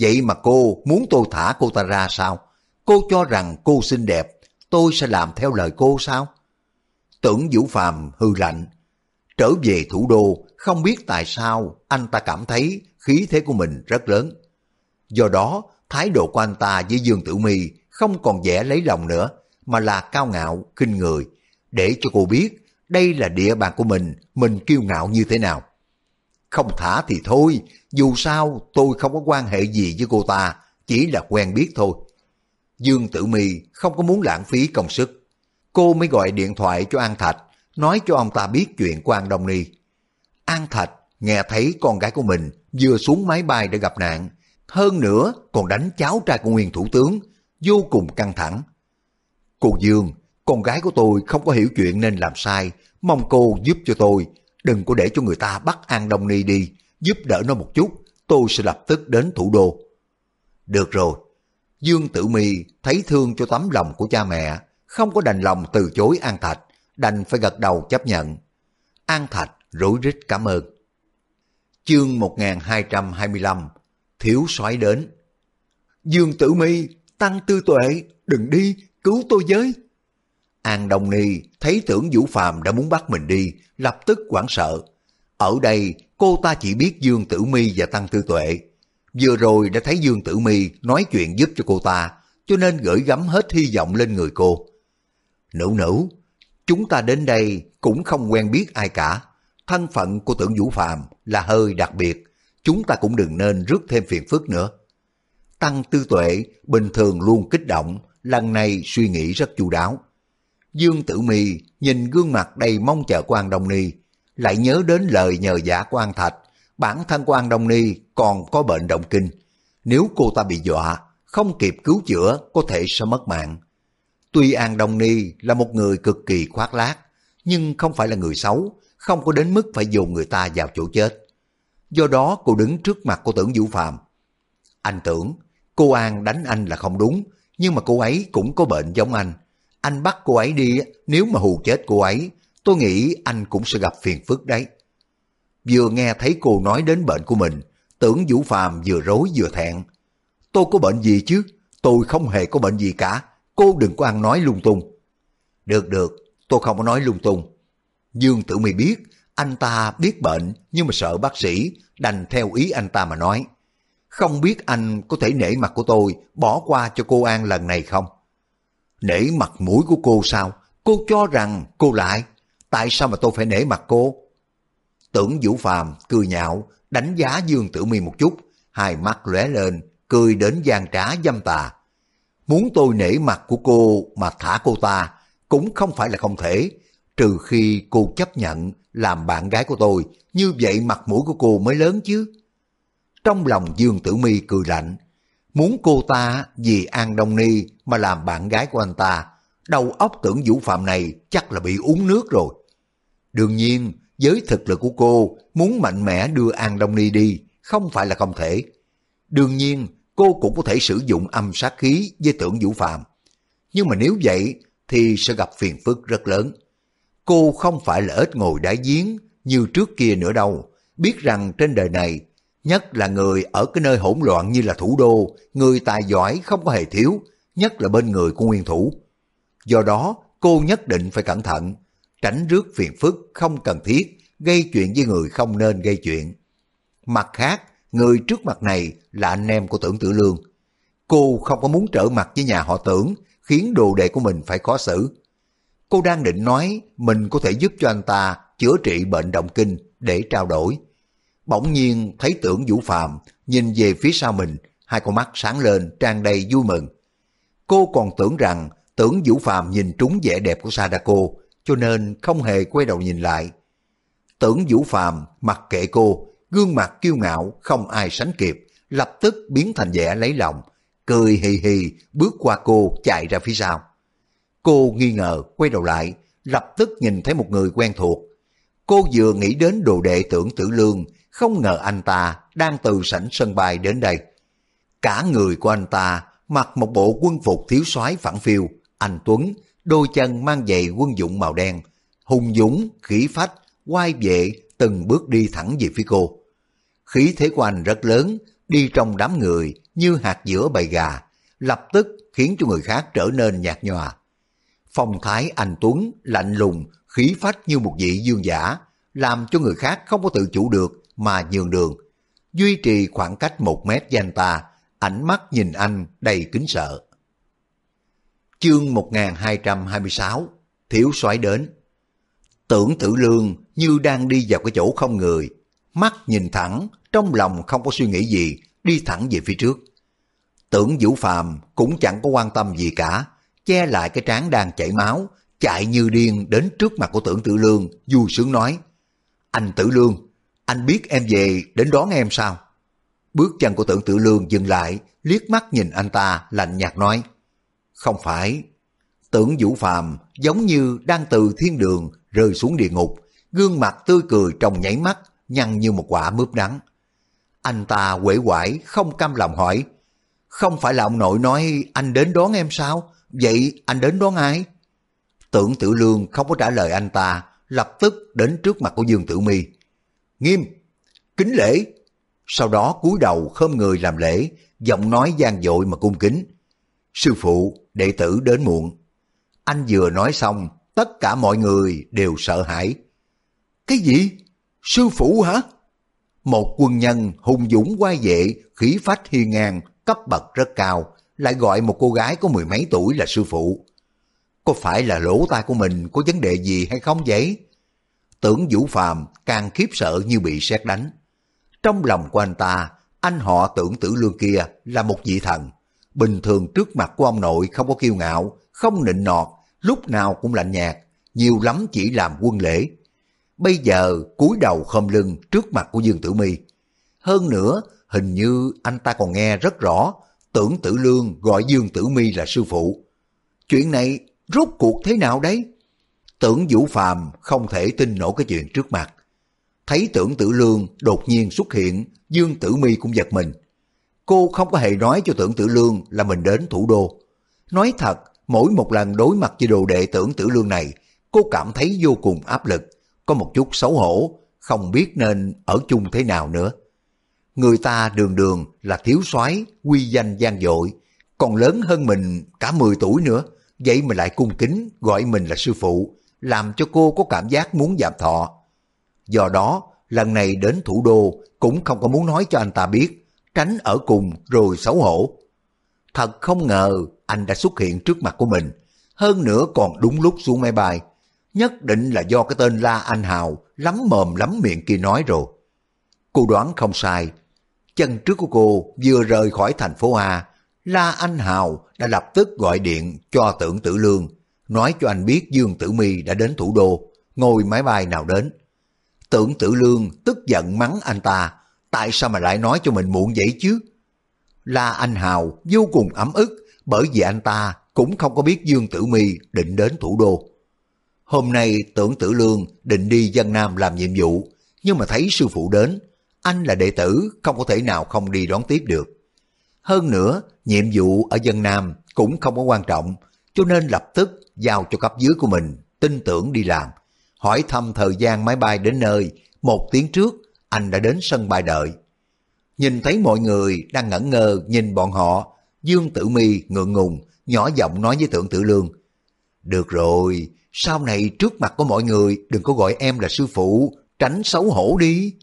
Vậy mà cô muốn tôi thả cô ta ra sao? Cô cho rằng cô xinh đẹp, tôi sẽ làm theo lời cô sao? Tưởng Vũ Phàm hư lạnh. Trở về thủ đô, không biết tại sao anh ta cảm thấy khí thế của mình rất lớn. Do đó, thái độ của anh ta với Dương Tử Mi không còn vẻ lấy lòng nữa, mà là cao ngạo, kinh người, để cho cô biết đây là địa bàn của mình, mình kiêu ngạo như thế nào. Không thả thì thôi, dù sao tôi không có quan hệ gì với cô ta, chỉ là quen biết thôi. Dương Tử Mi không có muốn lãng phí công sức. Cô mới gọi điện thoại cho An Thạch, nói cho ông ta biết chuyện của An Đông Ni. An Thạch nghe thấy con gái của mình vừa xuống máy bay để gặp nạn, hơn nữa còn đánh cháu trai của nguyên thủ tướng, vô cùng căng thẳng. Cô Dương, con gái của tôi không có hiểu chuyện nên làm sai, mong cô giúp cho tôi, đừng có để cho người ta bắt An Đông Ni đi, giúp đỡ nó một chút, tôi sẽ lập tức đến thủ đô. Được rồi, Dương Tử Mi thấy thương cho tấm lòng của cha mẹ, không có đành lòng từ chối An Thạch, đành phải gật đầu chấp nhận. An Thạch rối rít cảm ơn. Chương 1225 Thiếu soái đến Dương Tử Mi, Tăng Tư Tuệ, đừng đi, cứu tôi với. An Đông Ni thấy tưởng Vũ Phàm đã muốn bắt mình đi, lập tức hoảng sợ. Ở đây, cô ta chỉ biết Dương Tử Mi và Tăng Tư Tuệ. Vừa rồi đã thấy Dương Tử Mi nói chuyện giúp cho cô ta, cho nên gửi gắm hết hy vọng lên người cô. Nữ nữ, chúng ta đến đây cũng không quen biết ai cả. Thân phận của tưởng Vũ Phàm là hơi đặc biệt, chúng ta cũng đừng nên rước thêm phiền phức nữa. Tăng Tư Tuệ bình thường luôn kích động, lần này suy nghĩ rất chu đáo. Dương Tử Mì nhìn gương mặt đầy mong chờ của An Đông Ni, lại nhớ đến lời nhờ giả của An Thạch, bản thân của An Đông Ni còn có bệnh động kinh. Nếu cô ta bị dọa, không kịp cứu chữa có thể sẽ mất mạng. Tuy An Đông Ni là một người cực kỳ khoác lác, nhưng không phải là người xấu, không có đến mức phải dồn người ta vào chỗ chết. Do đó cô đứng trước mặt cô tưởng Vũ Phạm. Anh tưởng cô An đánh anh là không đúng, nhưng mà cô ấy cũng có bệnh giống anh. Anh bắt cô ấy đi, nếu mà hù chết cô ấy, tôi nghĩ anh cũng sẽ gặp phiền phức đấy. Vừa nghe thấy cô nói đến bệnh của mình, tưởng Vũ Phàm vừa rối vừa thẹn. Tôi có bệnh gì chứ? Tôi không hề có bệnh gì cả. Cô đừng có ăn nói lung tung. Được được, tôi không có nói lung tung. Dương Tử Mi biết, anh ta biết bệnh nhưng mà sợ bác sĩ, đành theo ý anh ta mà nói. Không biết anh có thể nể mặt của tôi bỏ qua cho cô An lần này không? Nể mặt mũi của cô sao? Cô cho rằng cô lại. Tại sao mà tôi phải nể mặt cô? Tưởng Vũ Phàm cười nhạo, đánh giá Dương Tử Mi một chút, hai mắt lóe lên, cười đến gian trá dâm tà. Muốn tôi nể mặt của cô mà thả cô ta, cũng không phải là không thể, trừ khi cô chấp nhận làm bạn gái của tôi, như vậy mặt mũi của cô mới lớn chứ. Trong lòng Dương Tử Mi cười lạnh, muốn cô ta vì An Đông Ni mà làm bạn gái của anh ta, đầu óc tưởng vũ phạm này chắc là bị uống nước rồi. Đương nhiên, với thực lực của cô, muốn mạnh mẽ đưa An Đông Ni đi, không phải là không thể. Đương nhiên, cô cũng có thể sử dụng âm sát khí với tưởng vũ phạm. Nhưng mà nếu vậy, thì sẽ gặp phiền phức rất lớn. Cô không phải là ít ngồi đá giếng như trước kia nữa đâu. Biết rằng trên đời này, nhất là người ở cái nơi hỗn loạn như là thủ đô, người tài giỏi không có hề thiếu, nhất là bên người của nguyên thủ. Do đó, cô nhất định phải cẩn thận, tránh rước phiền phức không cần thiết, gây chuyện với người không nên gây chuyện. Mặt khác, người trước mặt này là anh em của tưởng tử lương. Cô không có muốn trở mặt với nhà họ tưởng, khiến đồ đệ của mình phải khó xử. Cô đang định nói mình có thể giúp cho anh ta chữa trị bệnh động kinh để trao đổi. Bỗng nhiên thấy tưởng Vũ Phạm nhìn về phía sau mình, hai con mắt sáng lên tràn đầy vui mừng. Cô còn tưởng rằng tưởng Vũ Phạm nhìn trúng vẻ đẹp của Sadako, cho nên không hề quay đầu nhìn lại. Tưởng Vũ Phạm mặc kệ cô, gương mặt kiêu ngạo không ai sánh kịp, lập tức biến thành vẻ lấy lòng, cười hì hì bước qua cô chạy ra phía sau. Cô nghi ngờ quay đầu lại, lập tức nhìn thấy một người quen thuộc. Cô vừa nghĩ đến đồ đệ tưởng tử lương, không ngờ anh ta đang từ sảnh sân bay đến đây. Cả người của anh ta mặc một bộ quân phục thiếu soái phẳng phiêu, anh Tuấn, đôi chân mang giày quân dụng màu đen, hùng dũng, khí phách, quay vệ, từng bước đi thẳng về phía cô. Khí thế của anh rất lớn, đi trong đám người như hạt giữa bầy gà, lập tức khiến cho người khác trở nên nhạt nhòa. Phong thái anh Tuấn lạnh lùng, khí phách như một vị dương giả, làm cho người khác không có tự chủ được mà nhường đường. Duy trì khoảng cách một mét với anh ta, ánh mắt nhìn anh đầy kính sợ. Chương 1226 Thiếu soái đến Tưởng tử lương như đang đi vào cái chỗ không người, mắt nhìn thẳng, trong lòng không có suy nghĩ gì, đi thẳng về phía trước. Tưởng Vũ Phàm cũng chẳng có quan tâm gì cả, che lại cái trán đang chảy máu, chạy như điên đến trước mặt của tưởng tử lương, vui sướng nói, anh tử lương, anh biết em về đến đón em sao? Bước chân của tưởng tử lương dừng lại, liếc mắt nhìn anh ta, lạnh nhạt nói, không phải. Tưởng Vũ Phàm giống như đang từ thiên đường rơi xuống địa ngục, gương mặt tươi cười trong nháy mắt, nhăn như một quả mướp đắng. Anh ta quể quải không cam lòng hỏi, không phải là ông nội nói anh đến đón em sao? Vậy anh đến đón ai? Tưởng tử lương không có trả lời anh ta, lập tức đến trước mặt của Dương Tử Mi. Nghiêm, kính lễ. Sau đó cúi đầu khom người làm lễ, giọng nói gian dội mà cung kính. Sư phụ, đệ tử đến muộn. Anh vừa nói xong, tất cả mọi người đều sợ hãi. Cái gì? Sư phụ hả? Một quân nhân hùng dũng quay vệ, khí phách hiên ngang, cấp bậc rất cao, lại gọi một cô gái có mười mấy tuổi là sư phụ. Có phải là lỗ tai của mình có vấn đề gì hay không vậy? Tưởng Vũ Phàm càng khiếp sợ như bị sét đánh. Trong lòng của anh ta, anh họ tưởng tử lương kia là một vị thần. Bình thường trước mặt của ông nội không có kiêu ngạo, không nịnh nọt, lúc nào cũng lạnh nhạt, nhiều lắm chỉ làm quân lễ. Bây giờ cúi đầu khom lưng trước mặt của Dương Tử Mi. Hơn nữa, hình như anh ta còn nghe rất rõ, tưởng tử lương gọi Dương Tử Mi là sư phụ. Chuyện này rốt cuộc thế nào đấy? Tưởng Vũ Phàm không thể tin nổi cái chuyện trước mặt. Thấy tưởng tử lương đột nhiên xuất hiện, Dương Tử Mi cũng giật mình. Cô không có hề nói cho tưởng tử lương là mình đến thủ đô. Nói thật, mỗi một lần đối mặt với đồ đệ tưởng tử lương này, cô cảm thấy vô cùng áp lực, có một chút xấu hổ, không biết nên ở chung thế nào nữa. Người ta đường đường là thiếu soái quy danh gian dội, còn lớn hơn mình cả 10 tuổi nữa, vậy mà lại cung kính gọi mình là sư phụ, làm cho cô có cảm giác muốn giảm thọ. Do đó, lần này đến thủ đô cũng không có muốn nói cho anh ta biết, tránh ở cùng rồi xấu hổ. Thật không ngờ anh đã xuất hiện trước mặt của mình, hơn nữa còn đúng lúc xuống máy bay. Nhất định là do cái tên La Anh Hào lắm mồm lắm miệng kia nói rồi. Cô đoán không sai, chân trước của cô vừa rời khỏi thành phố A, La Anh Hào đã lập tức gọi điện cho tưởng tử lương, nói cho anh biết Dương Tử Mi đã đến thủ đô, ngồi máy bay nào đến. Tưởng tử lương tức giận mắng anh ta, tại sao mà lại nói cho mình muộn vậy chứ? La Anh Hào vô cùng ấm ức bởi vì anh ta cũng không có biết Dương Tử Mi định đến thủ đô. Hôm nay tưởng tử lương định đi dân Nam làm nhiệm vụ, nhưng mà thấy sư phụ đến, anh là đệ tử không có thể nào không đi đón tiếp được. Hơn nữa, nhiệm vụ ở dân Nam cũng không có quan trọng, cho nên lập tức giao cho cấp dưới của mình, tin tưởng đi làm. Hỏi thăm thời gian máy bay đến nơi, một tiếng trước, anh đã đến sân bay đợi. Nhìn thấy mọi người đang ngẩn ngơ nhìn bọn họ, Dương Tử Mi ngượng ngùng, nhỏ giọng nói với thượng Tử Lương. Được rồi, sau này trước mặt của mọi người đừng có gọi em là sư phụ, tránh xấu hổ đi.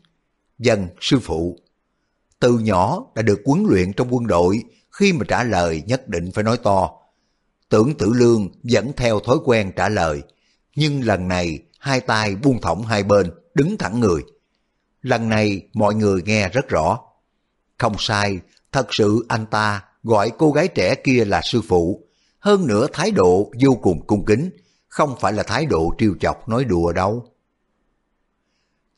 Dân, sư phụ. Từ nhỏ đã được huấn luyện trong quân đội, khi mà trả lời nhất định phải nói to. Tưởng tử lương vẫn theo thói quen trả lời, nhưng lần này hai tay buông thõng hai bên, đứng thẳng người. Lần này mọi người nghe rất rõ. Không sai, thật sự anh ta gọi cô gái trẻ kia là sư phụ, hơn nữa thái độ vô cùng cung kính, không phải là thái độ trêu chọc nói đùa đâu.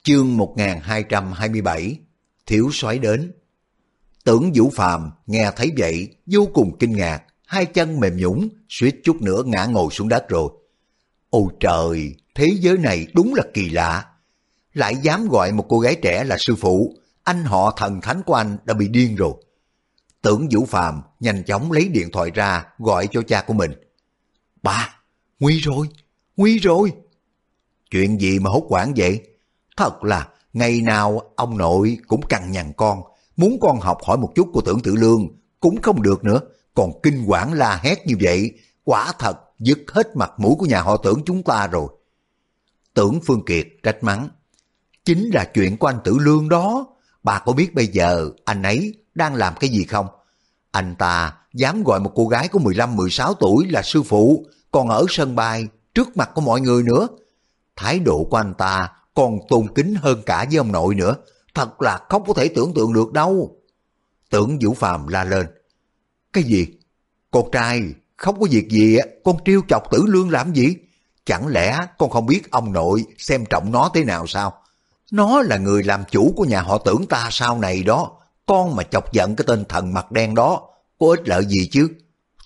Chương 1227 Thiếu soái đến Tưởng Vũ Phàm nghe thấy vậy vô cùng kinh ngạc, hai chân mềm nhũng, suýt chút nữa ngã ngồi xuống đất rồi. Ôi trời, thế giới này đúng là kỳ lạ. Lại dám gọi một cô gái trẻ là sư phụ, anh họ thần thánh của anh đã bị điên rồi. Tưởng Vũ Phàm nhanh chóng lấy điện thoại ra gọi cho cha của mình. Ba, nguy rồi, nguy rồi. Chuyện gì mà hốt quản vậy? Thật là ngày nào ông nội cũng cằn nhằn con, muốn con học hỏi một chút của tưởng tử lương cũng không được nữa, còn kinh quản la hét như vậy, quả thật dứt hết mặt mũi của nhà họ tưởng chúng ta rồi. Tưởng Phương Kiệt trách mắng, chính là chuyện của anh tử lương đó, bà có biết bây giờ anh ấy đang làm cái gì không? Anh ta dám gọi một cô gái có 15-16 tuổi là sư phụ, còn ở sân bay trước mặt của mọi người nữa. Thái độ của anh ta còn tôn kính hơn cả với ông nội nữa, thật là không có thể tưởng tượng được đâu. Tưởng Vũ Phàm la lên. Cái gì? Con trai, không có việc gì, con trêu chọc tử lương làm gì? Chẳng lẽ con không biết ông nội xem trọng nó thế nào sao? Nó là người làm chủ của nhà họ tưởng ta sau này đó. Con mà chọc giận cái tên thần mặt đen đó, có ích lợi gì chứ?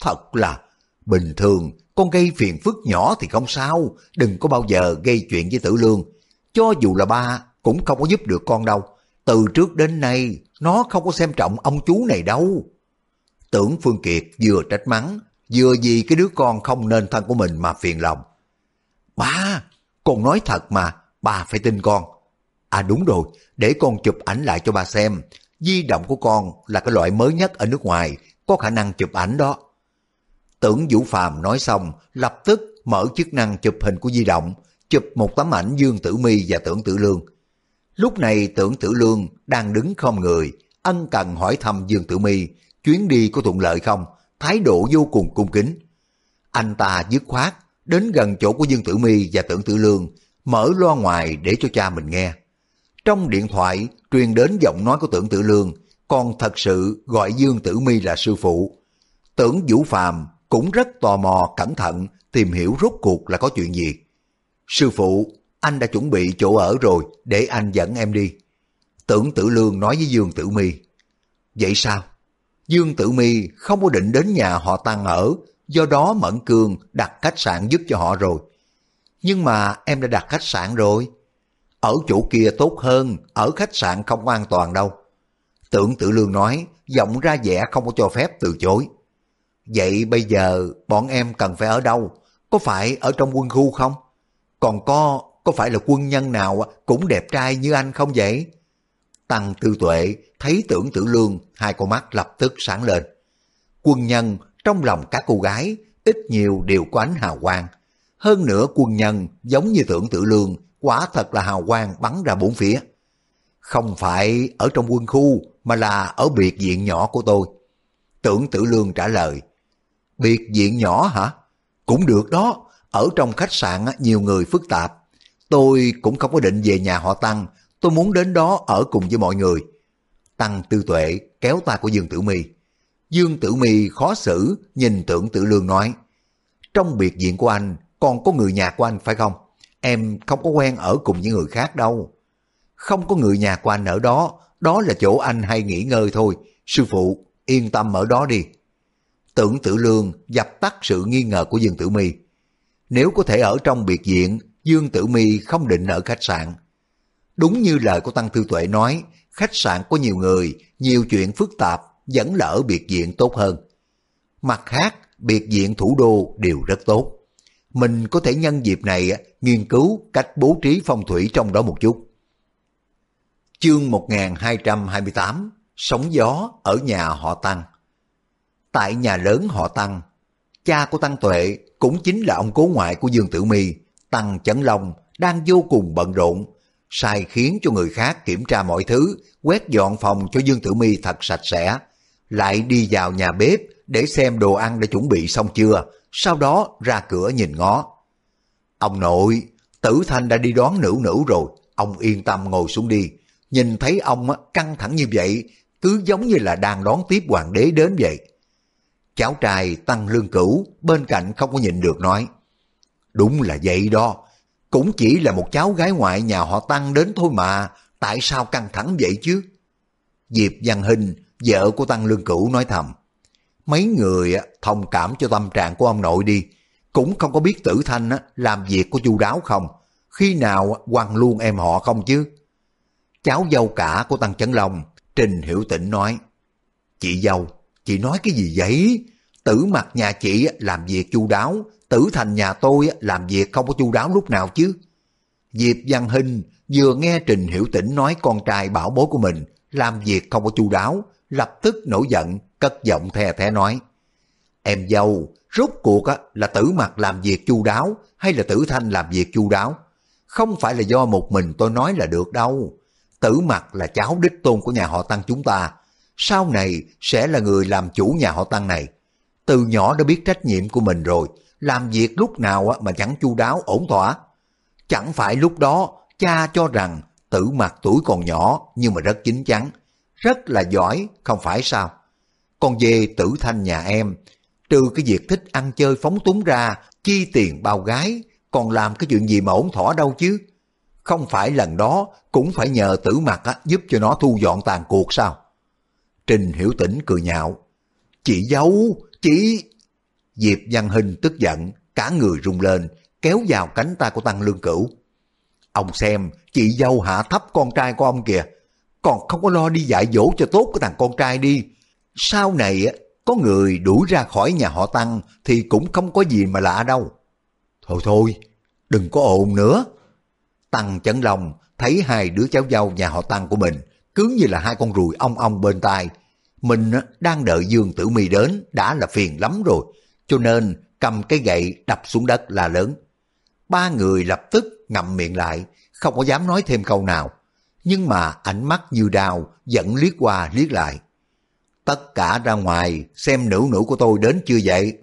Thật là, bình thường con gây phiền phức nhỏ thì không sao, đừng có bao giờ gây chuyện với tử lương. Cho dù là ba cũng không có giúp được con đâu. Từ trước đến nay, nó không có xem trọng ông chú này đâu. Tưởng Phương Kiệt vừa trách mắng, vừa vì cái đứa con không nên thân của mình mà phiền lòng. Ba, con nói thật mà, ba phải tin con. À đúng rồi, để con chụp ảnh lại cho ba xem. Di động của con là cái loại mới nhất ở nước ngoài, có khả năng chụp ảnh đó. Tưởng Vũ Phàm nói xong, lập tức mở chức năng chụp hình của di động, chụp một tấm ảnh Dương Tử Mi và Tưởng Tử Lương. Lúc này Tưởng Tử Lương đang đứng không người, ân cần hỏi thăm Dương Tử Mi, chuyến đi có thuận lợi không, thái độ vô cùng cung kính. Anh ta dứt khoát, đến gần chỗ của Dương Tử Mi và Tưởng Tử Lương, mở loa ngoài để cho cha mình nghe. Trong điện thoại truyền đến giọng nói của Tưởng Tử Lương, còn thật sự gọi Dương Tử Mi là sư phụ. Tưởng Vũ Phàm cũng rất tò mò cẩn thận tìm hiểu rốt cuộc là có chuyện gì. Sư phụ, anh đã chuẩn bị chỗ ở rồi để anh dẫn em đi. Tưởng Tử Lương nói với Dương Tử Mi. Vậy sao? Dương Tử Mi không có định đến nhà họ Tăng ở, do đó Mẫn Cương đặt khách sạn giúp cho họ rồi. Nhưng mà em đã đặt khách sạn rồi. Ở chỗ kia tốt hơn, ở khách sạn không an toàn đâu. Tưởng Tử Lương nói, giọng ra vẻ không có cho phép từ chối. Vậy bây giờ bọn em cần phải ở đâu? Có phải ở trong quân khu không? Còn có, có phải là quân nhân nào cũng đẹp trai như anh không vậy? Tăng Tư Tuệ thấy tưởng tử lương, hai con mắt lập tức sáng lên. Quân nhân trong lòng các cô gái ít nhiều đều có ánh hào quang. Hơn nữa quân nhân giống như tưởng tử lương, quả thật là hào quang bắn ra bốn phía. Không phải ở trong quân khu mà là ở biệt viện nhỏ của tôi. Tưởng tử lương trả lời, Biệt viện nhỏ hả? Cũng được đó, ở trong khách sạn nhiều người phức tạp. Tôi cũng không có định về nhà họ Tăng, tôi muốn đến đó ở cùng với mọi người. Tăng tư tuệ kéo tay của Dương Tử Mi. Dương Tử Mi khó xử nhìn tưởng tử lương nói. Trong biệt viện của anh còn có người nhà của anh phải không? Em không có quen ở cùng với người khác đâu. Không có người nhà của anh ở đó, đó là chỗ anh hay nghỉ ngơi thôi. Sư phụ, yên tâm ở đó đi. Tưởng Tử Lương dập tắt sự nghi ngờ của Dương Tử Mi. Nếu có thể ở trong biệt viện, Dương Tử Mi không định ở khách sạn. Đúng như lời của Tăng Thư Tuệ nói, khách sạn có nhiều người, nhiều chuyện phức tạp, vẫn là ở biệt viện tốt hơn. Mặt khác, biệt viện thủ đô đều rất tốt. Mình có thể nhân dịp này nghiên cứu cách bố trí phong thủy trong đó một chút. Chương 1228 Sóng gió ở nhà họ Tăng tại nhà lớn họ Tăng. Cha của Tăng Tuệ cũng chính là ông cố ngoại của Dương Tử My, Tăng Chấn Long đang vô cùng bận rộn, sai khiến cho người khác kiểm tra mọi thứ, quét dọn phòng cho Dương Tử Mi thật sạch sẽ, lại đi vào nhà bếp để xem đồ ăn đã chuẩn bị xong chưa, sau đó ra cửa nhìn ngó. Ông nội, Tử Thanh đã đi đón nữ nữ rồi, ông yên tâm ngồi xuống đi. Nhìn thấy ông căng thẳng như vậy, cứ giống như là đang đón tiếp hoàng đế đến vậy. Cháu trai Tăng Lương Cửu bên cạnh không có nhịn được nói. Đúng là vậy đó, cũng chỉ là một cháu gái ngoại nhà họ Tăng đến thôi mà, tại sao căng thẳng vậy chứ? Diệp Văn Hình, vợ của Tăng Lương Cửu nói thầm. Mấy người thông cảm cho tâm trạng của ông nội đi, cũng không có biết tử thanh làm việc có chu đáo không, khi nào quăng luôn em họ không chứ? Cháu dâu cả của Tăng Chấn Long, Trình Hiểu Tĩnh nói, Chị dâu, Chị nói cái gì vậy? Tử mặt nhà chị làm việc chu đáo, tử thành nhà tôi làm việc không có chu đáo lúc nào chứ. Diệp Văn Hinh vừa nghe Trình Hiểu Tĩnh nói con trai bảo bối của mình làm việc không có chu đáo, lập tức nổi giận, cất giọng the thé nói. Em dâu, rốt cuộc là tử mặt làm việc chu đáo hay là tử thanh làm việc chu đáo? Không phải là do một mình tôi nói là được đâu. Tử mặt là cháu đích tôn của nhà họ Tăng chúng ta, sau này sẽ là người làm chủ nhà họ Tăng này. Từ nhỏ đã biết trách nhiệm của mình rồi, làm việc lúc nào mà chẳng chu đáo ổn thỏa. Chẳng phải lúc đó cha cho rằng tử mặt tuổi còn nhỏ nhưng mà rất chính chắn, rất là giỏi, không phải sao. Còn về tử thanh nhà em, trừ cái việc thích ăn chơi phóng túng ra, chi tiền bao gái, còn làm cái chuyện gì mà ổn thỏa đâu chứ. Không phải lần đó cũng phải nhờ tử mặt giúp cho nó thu dọn tàn cuộc sao. Trình Hiểu Tĩnh cười nhạo. Chị giấu chị... Diệp Văn Hình tức giận, cả người rung lên, kéo vào cánh tay của Tăng Lương Cửu. Ông xem, chị dâu hạ thấp con trai của ông kìa, còn không có lo đi dạy dỗ cho tốt cái thằng con trai đi. Sau này có người đuổi ra khỏi nhà họ Tăng thì cũng không có gì mà lạ đâu. Thôi thôi, đừng có ồn nữa. Tăng chấn lòng thấy hai đứa cháu dâu nhà họ Tăng của mình cứ như là hai con ruồi ong ong bên tai. Mình đang đợi Dương Tử Mi đến đã là phiền lắm rồi, cho nên cầm cái gậy đập xuống đất là lớn. Ba người lập tức ngậm miệng lại, không có dám nói thêm câu nào. Nhưng mà ánh mắt như đào vẫn liếc qua liếc lại. Tất cả ra ngoài xem nữ nữ của tôi đến chưa vậy?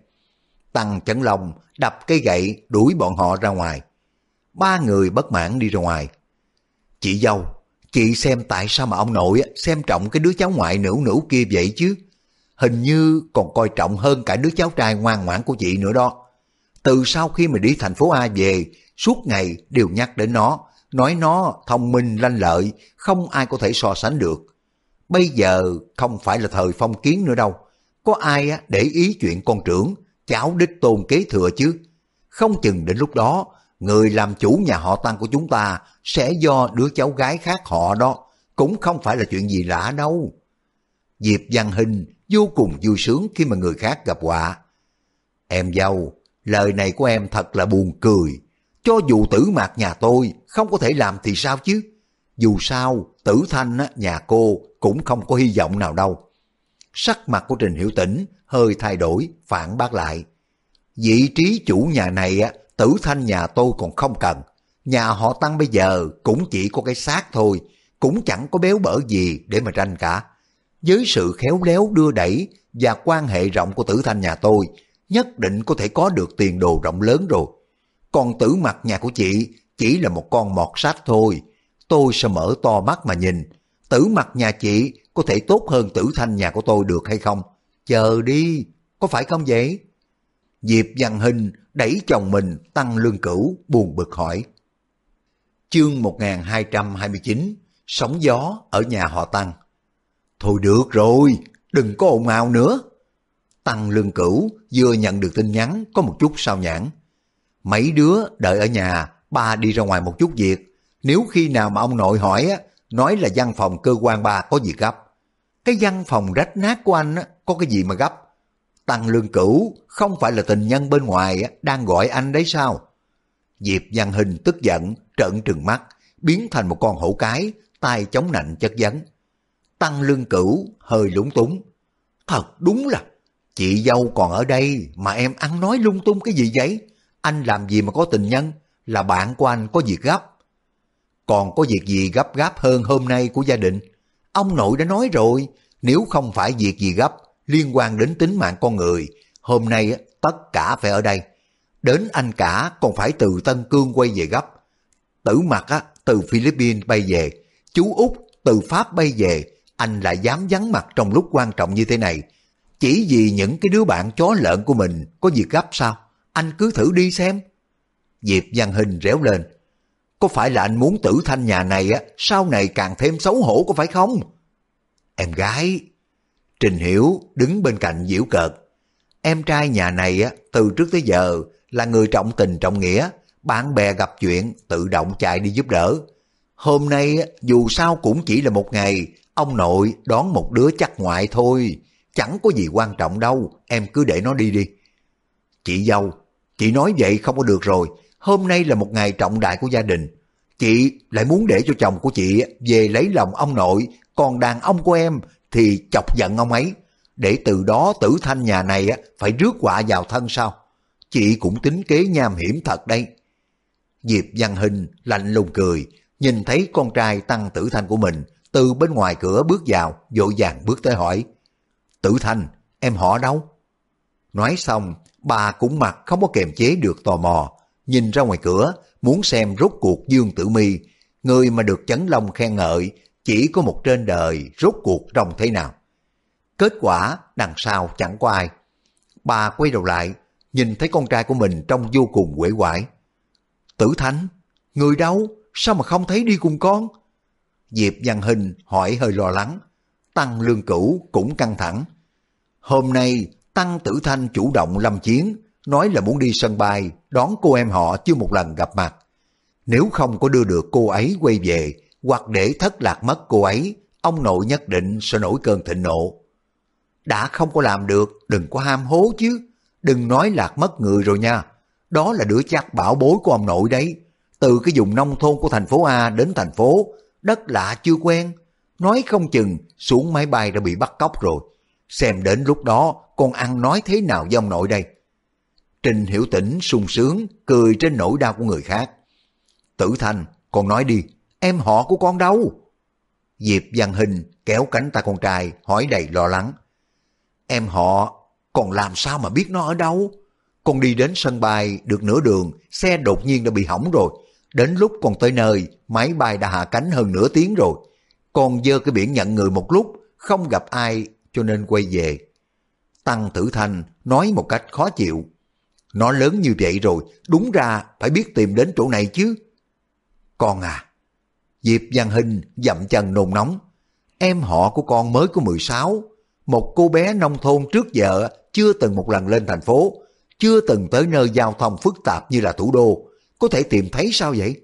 Tăng chấn lòng đập cái gậy đuổi bọn họ ra ngoài. Ba người bất mãn đi ra ngoài. Chị dâu, chị xem tại sao mà ông nội xem trọng cái đứa cháu ngoại nữ nữ kia vậy chứ? Hình như còn coi trọng hơn cả đứa cháu trai ngoan ngoãn của chị nữa đó. Từ sau khi mà đi thành phố A về, suốt ngày đều nhắc đến nó, nói nó thông minh lanh lợi, không ai có thể so sánh được. Bây giờ không phải là thời phong kiến nữa đâu, có ai để ý chuyện con trưởng, cháu đích tôn kế thừa chứ. Không chừng đến lúc đó, người làm chủ nhà họ Tăng của chúng ta sẽ do đứa cháu gái khác họ đó, cũng không phải là chuyện gì lạ đâu. Diệp Văn Hình vô cùng vui sướng khi mà người khác gặp họa. Em dâu, lời này của em thật là buồn cười. Cho dù tử mạc nhà tôi không có thể làm thì sao chứ? Dù sao, tử thanh nhà cô cũng không có hy vọng nào đâu. Sắc mặt của Trình Hiểu Tĩnh hơi thay đổi, phản bác lại. Vị trí chủ nhà này, tử thanh nhà tôi còn không cần. Nhà họ Tăng bây giờ cũng chỉ có cái xác thôi, cũng chẳng có béo bở gì để mà tranh cả. Với sự khéo léo đưa đẩy và quan hệ rộng của tử thanh nhà tôi, nhất định có thể có được tiền đồ rộng lớn rồi. Còn tử mặt nhà của chị chỉ là một con mọt sách thôi. Tôi sẽ mở to mắt mà nhìn. Tử mặt nhà chị có thể tốt hơn tử thanh nhà của tôi được hay không? Chờ đi, có phải không vậy? Diệp Văn Hình đẩy chồng mình tăng lương cửu buồn bực hỏi. Chương 1229 Sóng gió ở nhà họ Tăng Thôi được rồi, đừng có ồn ào nữa. Tăng lương cửu vừa nhận được tin nhắn có một chút sao nhãn. Mấy đứa đợi ở nhà, ba đi ra ngoài một chút việc. Nếu khi nào mà ông nội hỏi á, nói là văn phòng cơ quan ba có việc gấp. Cái văn phòng rách nát của anh á, có cái gì mà gấp? Tăng lương cửu không phải là tình nhân bên ngoài đang gọi anh đấy sao? Diệp Văn Hình tức giận, trợn trừng mắt, biến thành một con hổ cái, tay chống nạnh chất vấn. Tăng lương cửu hơi lúng túng. Thật đúng là, chị dâu còn ở đây mà em ăn nói lung tung cái gì vậy? Anh làm gì mà có tình nhân? Là bạn của anh có việc gấp. Còn có việc gì gấp gáp hơn hôm nay của gia đình? Ông nội đã nói rồi, nếu không phải việc gì gấp liên quan đến tính mạng con người, hôm nay tất cả phải ở đây. Đến anh cả còn phải từ Tân Cương quay về gấp. Tử mặt á, từ Philippines bay về, chú Út từ Pháp bay về, anh lại dám vắng mặt trong lúc quan trọng như thế này. Chỉ vì những cái đứa bạn chó lợn của mình có việc gấp sao? Anh cứ thử đi xem. Diệp Văn Hình réo lên. Có phải là anh muốn tử thanh nhà này á, sau này càng thêm xấu hổ có phải không? Em gái. Trình Hiểu đứng bên cạnh diễu cợt. Em trai nhà này á, từ trước tới giờ là người trọng tình trọng nghĩa, bạn bè gặp chuyện tự động chạy đi giúp đỡ. Hôm nay dù sao cũng chỉ là một ngày, ông nội đón một đứa chắc ngoại thôi, chẳng có gì quan trọng đâu, em cứ để nó đi đi. Chị dâu, chị nói vậy không có được rồi, hôm nay là một ngày trọng đại của gia đình. Chị lại muốn để cho chồng của chị về lấy lòng ông nội, còn đàn ông của em thì chọc giận ông ấy, để từ đó tử thanh nhà này phải rước họa vào thân sao? Chị cũng tính kế nham hiểm thật đây. Diệp Văn Hình lạnh lùng cười, nhìn thấy con trai tăng tử thanh của mình từ bên ngoài cửa bước vào, vội vàng bước tới hỏi. Tử thanh, em họ đâu? Nói xong, bà cũng mặt không có kềm chế được tò mò, nhìn ra ngoài cửa, muốn xem rốt cuộc Dương Tử Mi, người mà được chấn long khen ngợi, chỉ có một trên đời rốt cuộc trông thế nào. Kết quả đằng sau chẳng có ai. Bà quay đầu lại, nhìn thấy con trai của mình trông vô cùng quể quải. Tử Thanh, người đâu? Sao mà không thấy đi cùng con? Diệp Văn Hình hỏi hơi lo lắng. Tăng Lương Cửu cũng căng thẳng. Hôm nay Tăng Tử Thanh chủ động lâm chiến, nói là muốn đi sân bay đón cô em họ chưa một lần gặp mặt. Nếu không có đưa được cô ấy quay về hoặc để thất lạc mất cô ấy, ông nội nhất định sẽ nổi cơn thịnh nộ. Đã không có làm được, đừng có ham hố chứ, đừng nói lạc mất người rồi nha. Đó là đứa chắc bảo bối của ông nội đấy. Từ cái vùng nông thôn của thành phố A đến thành phố, đất lạ chưa quen. Nói không chừng xuống máy bay đã bị bắt cóc rồi. Xem đến lúc đó con ăn nói thế nào với ông nội đây. Trình Hiểu Tĩnh sung sướng, cười trên nỗi đau của người khác. Tử Thanh, con nói đi, em họ của con đâu? Diệp Văn Hình kéo cánh tay con trai hỏi đầy lo lắng. Em họ còn làm sao mà biết nó ở đâu? Con đi đến sân bay được nửa đường, xe đột nhiên đã bị hỏng rồi. Đến lúc còn tới nơi, máy bay đã hạ cánh hơn nửa tiếng rồi. Còn dơ cái biển nhận người một lúc, không gặp ai cho nên quay về. Tăng Tử Thanh nói một cách khó chịu. Nó lớn như vậy rồi, đúng ra phải biết tìm đến chỗ này chứ. Con à, Diệp Văn Hình dậm chân nôn nóng. Em họ của con mới có 16, một cô bé nông thôn trước vợ chưa từng một lần lên thành phố, chưa từng tới nơi giao thông phức tạp như là thủ đô, có thể tìm thấy sao vậy?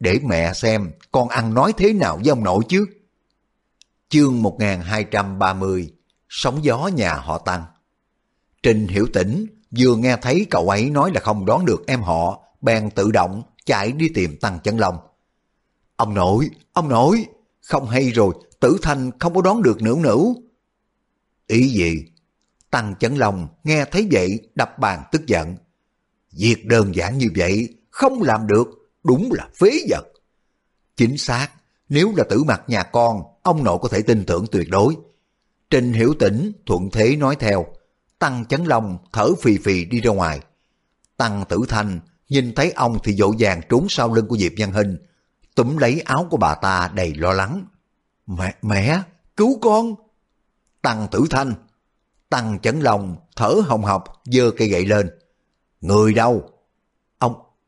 Để mẹ xem con ăn nói thế nào với ông nội chứ. Chương 1230 Sóng gió nhà họ Tăng Trình Hiểu Tĩnh vừa nghe thấy cậu ấy nói là không đón được em họ, bèn tự động chạy đi tìm Tăng Chấn Long. Ông nội, ông nội, không hay rồi, tử thanh không có đón được nữ nữ. Ý gì? Tăng Chấn Long nghe thấy vậy đập bàn tức giận. Việc đơn giản như vậy không làm được, đúng là phế vật. Chính xác, nếu là tử mặt nhà con, ông nội có thể tin tưởng tuyệt đối. Trình Hiểu Tĩnh thuận thế nói theo, Tăng Chấn Long thở phì phì đi ra ngoài. Tăng Tử Thanh nhìn thấy ông thì dỗ dàng trốn sau lưng của Diệp Văn Hình, túm lấy áo của bà ta đầy lo lắng. Mẹ, mẹ, cứu con! Tăng Tử Thanh, Tăng Chấn Long thở hồng hộc giơ cây gậy lên. Người đâu?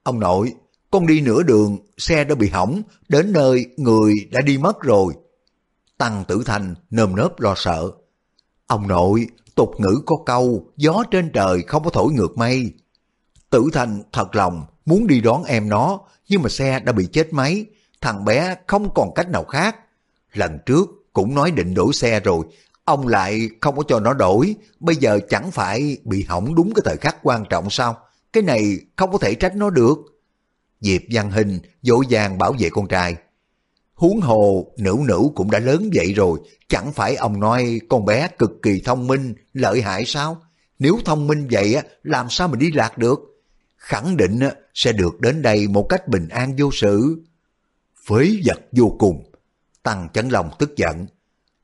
Ông, nội, con đi nửa đường, xe đã bị hỏng, đến nơi người đã đi mất rồi. Tăng Tử thành nơm nớp lo sợ. Ông nội, tục ngữ có câu, gió trên trời không có thổi ngược mây. Tử thành thật lòng muốn đi đón em nó, nhưng mà xe đã bị chết máy, thằng bé không còn cách nào khác. Lần trước cũng nói định đổi xe rồi, ông lại không có cho nó đổi, bây giờ chẳng phải bị hỏng đúng cái thời khắc quan trọng sao? Cái này không có thể trách nó được. Diệp Văn Hình dội vàng bảo vệ con trai. Huống hồ, nữ nữ cũng đã lớn vậy rồi, chẳng phải ông nói con bé cực kỳ thông minh, lợi hại sao? Nếu thông minh vậy, làm sao mình đi lạc được? Khẳng định sẽ được đến đây một cách bình an vô sự. Phế vật vô cùng. Tăng chấn lòng tức giận.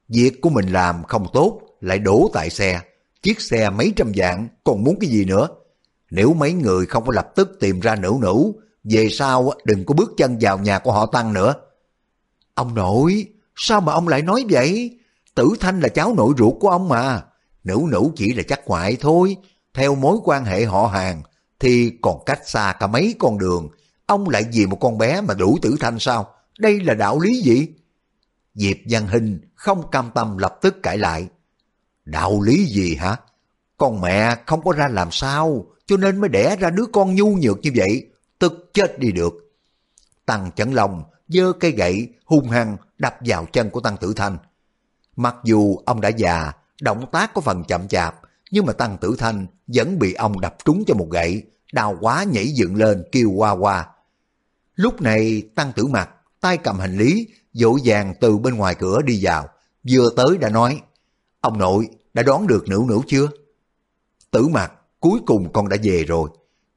Việc của mình làm không tốt, lại đổ tại xe. Chiếc xe mấy trăm vạn, còn muốn cái gì nữa? Nếu mấy người không có lập tức tìm ra nữ nữ, về sau đừng có bước chân vào nhà của họ Tăng nữa. Ông nội, sao mà ông lại nói vậy? Tử Thanh là cháu nội ruột của ông mà. Nữ nữ chỉ là chắc ngoại thôi. Theo mối quan hệ họ hàng, thì còn cách xa cả mấy con đường. Ông lại vì một con bé mà đủ Tử Thanh sao? Đây là đạo lý gì? Diệp Văn Hình không cam tâm lập tức cãi lại. Đạo lý gì hả? Con mẹ không có ra làm sao, cho nên mới đẻ ra đứa con nhu nhược như vậy, tức chết đi được. Tăng Chấn Long giơ cây gậy hung hăng đập vào chân của Tăng Tử Thanh. Mặc dù ông đã già, động tác có phần chậm chạp, nhưng mà Tăng Tử Thanh vẫn bị ông đập trúng cho một gậy, đau quá nhảy dựng lên kêu qua qua. Lúc này Tăng Tử Mặt, tay cầm hành lý, dỗ dàng từ bên ngoài cửa đi vào, vừa tới đã nói, ông nội đã đón được nữ nữ chưa? Tử Mặt, cuối cùng con đã về rồi,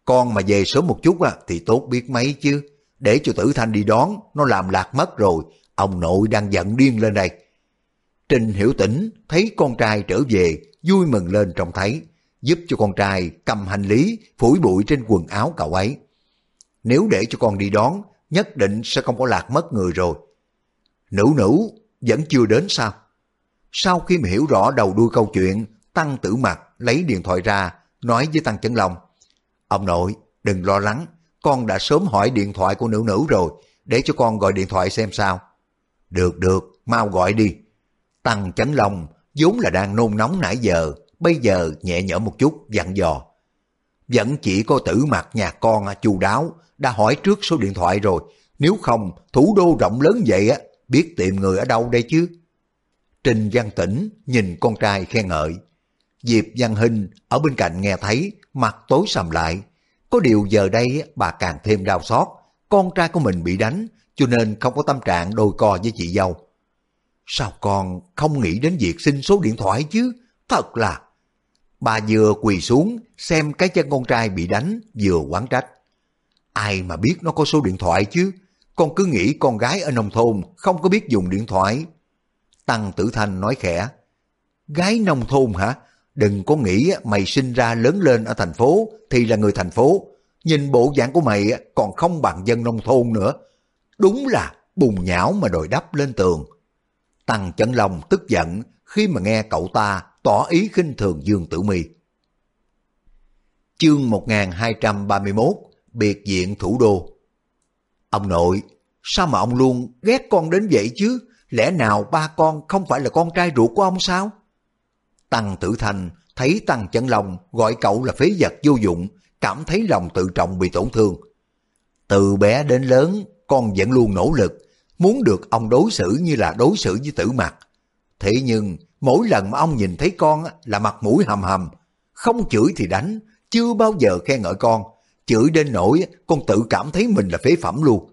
con mà về sớm một chút thì tốt biết mấy chứ để cho tử thanh đi đón, nó làm lạc mất rồi, ông nội đang giận điên lên đây. Trình Hiểu Tĩnh thấy con trai trở về, vui mừng lên trông thấy, giúp cho con trai cầm hành lý, phủi bụi trên quần áo cậu ấy. Nếu để cho con đi đón, nhất định sẽ không có lạc mất người rồi. Nữ nữ vẫn chưa đến sao? Sau khi mà hiểu rõ đầu đuôi câu chuyện, Tăng tử mặt lấy điện thoại ra, nói với Tăng Chấn Long. Ông nội, đừng lo lắng, con đã sớm hỏi điện thoại của nữ nữ rồi, để cho con gọi điện thoại xem sao. Được được, mau gọi đi. Tăng chấn long vốn là đang nôn nóng nãy giờ, bây giờ nhẹ nhõm một chút, dặn dò. vẫn chỉ có tử mặt nhà con à, chu đáo, đã hỏi trước số điện thoại rồi, nếu không thủ đô rộng lớn vậy á, biết tìm người ở đâu đây chứ? Trình Văn Tĩnh nhìn con trai khen ngợi. Diệp Văn Hinh ở bên cạnh nghe thấy, mặt tối sầm lại. Có điều giờ đây bà càng thêm đau xót, con trai của mình bị đánh, cho nên không có tâm trạng đôi co với chị dâu. Sao con không nghĩ đến việc xin số điện thoại chứ? Thật là... Bà vừa quỳ xuống xem cái chân con trai bị đánh vừa quán trách. Ai mà biết nó có số điện thoại chứ? Con cứ nghĩ con gái ở nông thôn không có biết dùng điện thoại. Tăng Tử Thanh nói khẽ. Gái nông thôn hả? Đừng có nghĩ mày sinh ra lớn lên ở thành phố thì là người thành phố. Nhìn bộ dạng của mày còn không bằng dân nông thôn nữa. Đúng là bùn nhão mà đòi đắp lên tường. Tăng Chấn Long tức giận khi mà nghe cậu ta tỏ ý khinh thường Dương Tử Mi. Chương 1231 Biệt diện thủ đô Ông nội, sao mà ông luôn ghét con đến vậy chứ? Lẽ nào ba con không phải là con trai ruột của ông sao? Tăng Tử Thành thấy Tăng Chấn Long gọi cậu là phế vật vô dụng, cảm thấy lòng tự trọng bị tổn thương. Từ bé đến lớn, con vẫn luôn nỗ lực, muốn được ông đối xử như là đối xử với tử mặt. Thế nhưng, mỗi lần mà ông nhìn thấy con là mặt mũi hầm hầm, không chửi thì đánh, chưa bao giờ khen ngợi con, chửi đến nỗi con tự cảm thấy mình là phế phẩm luôn.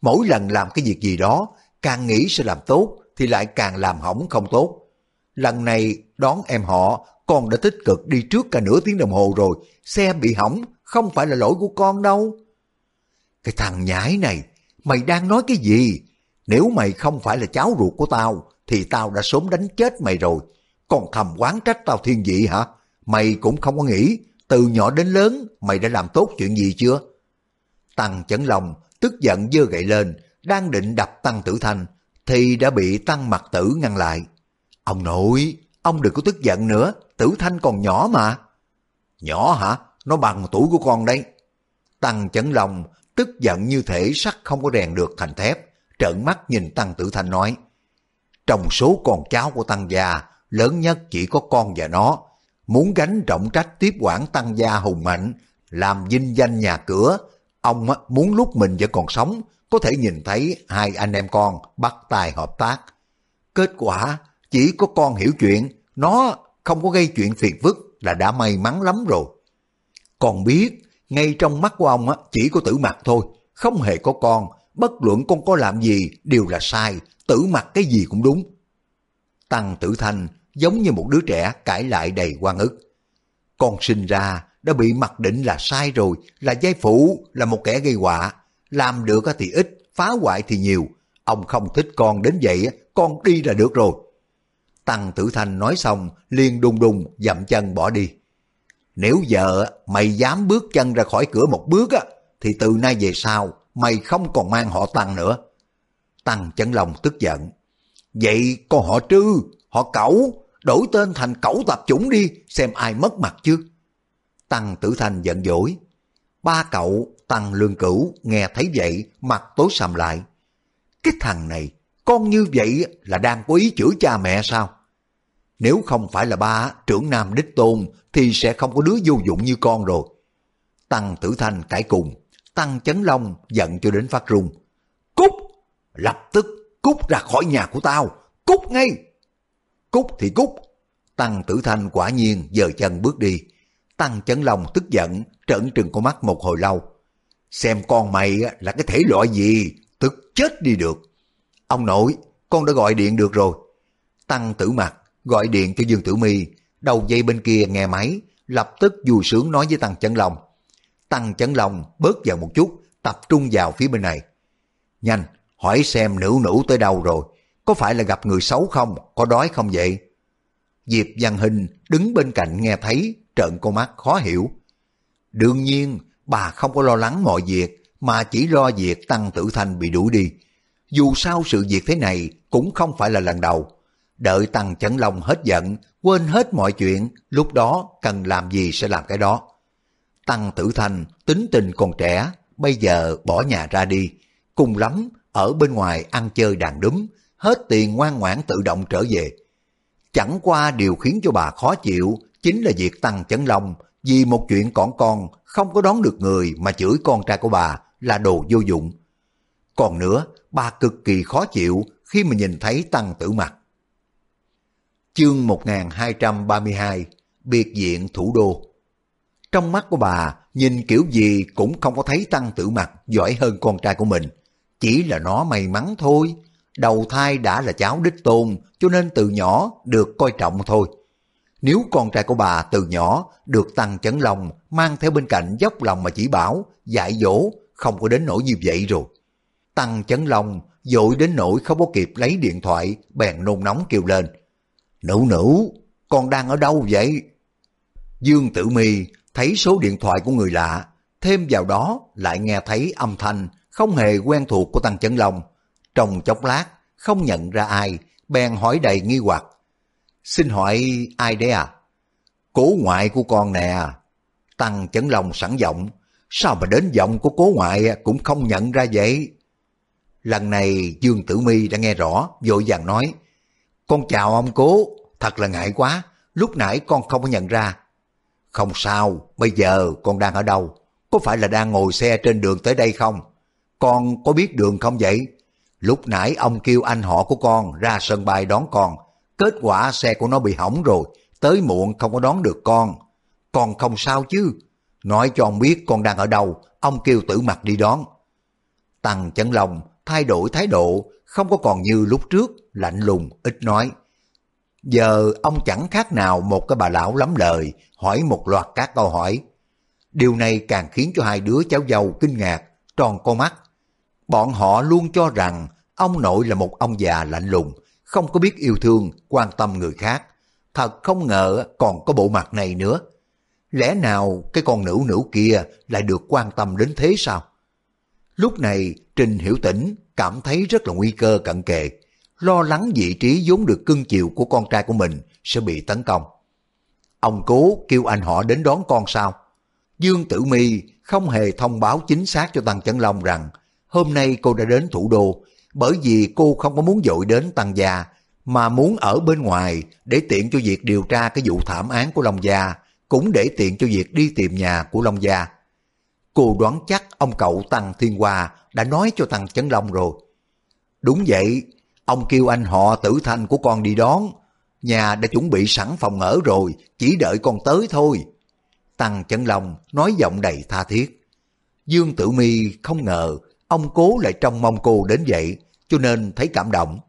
Mỗi lần làm cái việc gì đó, càng nghĩ sẽ làm tốt thì lại càng làm hỏng không tốt. Lần này đón em họ, con đã tích cực đi trước cả nửa tiếng đồng hồ rồi, xe bị hỏng, không phải là lỗi của con đâu. Cái thằng nhãi này, mày đang nói cái gì? Nếu mày không phải là cháu ruột của tao, thì tao đã sớm đánh chết mày rồi. Còn thầm quán trách tao thiên vị hả? Mày cũng không có nghĩ, từ nhỏ đến lớn mày đã làm tốt chuyện gì chưa? Tăng chấn lòng, tức giận dơ gậy lên, đang định đập Tăng Tử Thanh, thì đã bị Tăng Mặt Tử ngăn lại. Ông nội, ông đừng có tức giận nữa, Tử Thanh còn nhỏ mà. Nhỏ hả? Nó bằng tuổi của con đấy. Tăng chấn lòng, tức giận như thể sắt không có rèn được thành thép, trợn mắt nhìn Tăng Tử Thanh nói. Trong số con cháu của Tăng gia, lớn nhất chỉ có con và nó. Muốn gánh trọng trách tiếp quản Tăng gia hùng mạnh, làm vinh danh nhà cửa, ông muốn lúc mình vẫn còn sống, có thể nhìn thấy hai anh em con bắt tay hợp tác. Kết quả, chỉ có con hiểu chuyện, nó không có gây chuyện phiền phức là đã may mắn lắm rồi. Còn biết, ngay trong mắt của ông chỉ có tử mặt thôi, không hề có con, bất luận con có làm gì đều là sai, tử mặt cái gì cũng đúng. Tăng tử thanh giống như một đứa trẻ cãi lại đầy quan ức. Con sinh ra đã bị mặc định là sai rồi, là giai phụ, là một kẻ gây họa. Làm được thì ít, phá hoại thì nhiều. Ông không thích con đến vậy, con đi là được rồi. Tăng tử thanh nói xong, liền đùng đùng dậm chân bỏ đi. Nếu giờ mày dám bước chân ra khỏi cửa một bước á, thì từ nay về sau mày không còn mang họ Tăng nữa. Tăng chấn lòng tức giận. Vậy con họ trư, họ cẩu, đổi tên thành cẩu tập chủng đi, xem ai mất mặt chứ. Tăng tử thanh giận dỗi. Ba cậu, Tăng lương cửu, nghe thấy vậy, mặt tối sầm lại. Cái thằng này, con như vậy là đang có ý chửi cha mẹ sao? Nếu không phải là ba trưởng nam đích tôn, thì sẽ không có đứa vô dụng như con rồi. Tăng tử thanh cãi cùng, Tăng chấn long giận cho đến phát run. Cút! Lập tức cút ra khỏi nhà của tao! Cút ngay! Cút thì cút! Tăng tử thanh quả nhiên giờ chân bước đi. Tăng chấn long tức giận, trợn trừng con mắt một hồi lâu. Xem con mày là cái thể loại gì, tức chết đi được. Ông nội, con đã gọi điện được rồi. Tăng tử mặt, gọi điện cho Dương Tử Mi, đầu dây bên kia nghe máy, lập tức vui sướng nói với Tăng Chấn Long. Tăng Chấn Long bớt vào một chút, tập trung vào phía bên này. Nhanh, hỏi xem nữ nữ tới đâu rồi, có phải là gặp người xấu không, có đói không vậy? Diệp Văn Hình đứng bên cạnh nghe thấy, trợn con mắt khó hiểu. Đương nhiên, bà không có lo lắng mọi việc, mà chỉ lo việc Tăng Tử Thanh bị đuổi đi. Dù sao sự việc thế này cũng không phải là lần đầu. Đợi Tăng Chấn Long hết giận, quên hết mọi chuyện, lúc đó cần làm gì sẽ làm cái đó. Tăng Tử thành tính tình còn trẻ, bây giờ bỏ nhà ra đi, cùng lắm ở bên ngoài ăn chơi đàn đúm, hết tiền ngoan ngoãn tự động trở về. Chẳng qua điều khiến cho bà khó chịu chính là việc Tăng Chấn Long vì một chuyện còn con không có đón được người mà chửi con trai của bà là đồ vô dụng. Còn nữa, bà cực kỳ khó chịu khi mà nhìn thấy Tăng Tử Mặt. Chương 1232 Biệt diện thủ đô Trong mắt của bà, nhìn kiểu gì cũng không có thấy Tăng Tử Mặt giỏi hơn con trai của mình. Chỉ là nó may mắn thôi. Đầu thai đã là cháu đích tôn, cho nên từ nhỏ được coi trọng thôi. Nếu con trai của bà từ nhỏ được Tăng Chấn lòng mang theo bên cạnh dốc lòng mà chỉ bảo, dạy dỗ, không có đến nỗi như vậy rồi. Tăng Chấn lòng dội đến nỗi không có kịp lấy điện thoại, bèn nôn nóng kêu lên. Nữ nữ, con đang ở đâu vậy? Dương Tử Mi thấy số điện thoại của người lạ, thêm vào đó lại nghe thấy âm thanh không hề quen thuộc của Tăng Chấn Long. Trong chốc lát, không nhận ra ai, bèn hỏi đầy nghi hoặc. Xin hỏi ai đấy à? Cố ngoại của con nè. Tăng Chấn Long sẵn giọng, sao mà đến giọng của cố ngoại cũng không nhận ra vậy? Lần này Dương Tử Mi đã nghe rõ, vội vàng nói, con chào ông cố, thật là ngại quá, lúc nãy con không có nhận ra. Không sao, bây giờ con đang ở đâu? Có phải là đang ngồi xe trên đường tới đây không? Con có biết đường không vậy? Lúc nãy ông kêu anh họ của con ra sân bay đón con, kết quả xe của nó bị hỏng rồi, tới muộn không có đón được con. Con không sao chứ? Nói cho ông biết con đang ở đâu, ông kêu tử mặt đi đón. Tăng chấn lòng, thay đổi thái độ, không có còn như lúc trước, lạnh lùng, ít nói. Giờ ông chẳng khác nào một cái bà lão lắm lời, hỏi một loạt các câu hỏi. Điều này càng khiến cho hai đứa cháu giàu kinh ngạc, tròn con mắt. Bọn họ luôn cho rằng ông nội là một ông già lạnh lùng, không có biết yêu thương, quan tâm người khác. Thật không ngờ còn có bộ mặt này nữa. Lẽ nào cái con nữ nữ kia lại được quan tâm đến thế sao? Lúc này Trình Hiểu Tĩnh cảm thấy rất là nguy cơ cận kề, lo lắng vị trí vốn được cưng chiều của con trai của mình sẽ bị tấn công. Ông cố kêu anh họ đến đón con sao? Dương Tử Mi không hề thông báo chính xác cho Tăng Chấn Long rằng hôm nay cô đã đến thủ đô bởi vì cô không có muốn dội đến Tăng Gia mà muốn ở bên ngoài để tiện cho việc điều tra cái vụ thảm án của Long Gia cũng để tiện cho việc đi tìm nhà của Long Gia. Cô đoán chắc ông cậu Tăng Thiên Hoa đã nói cho thằng Chấn Long rồi. Đúng vậy, ông kêu anh họ tử thành của con đi đón. Nhà đã chuẩn bị sẵn phòng ở rồi, chỉ đợi con tới thôi. Tăng Chấn Long nói giọng đầy tha thiết. Dương Tử Mi không ngờ ông cố lại trông mong cô đến vậy, cho nên thấy cảm động.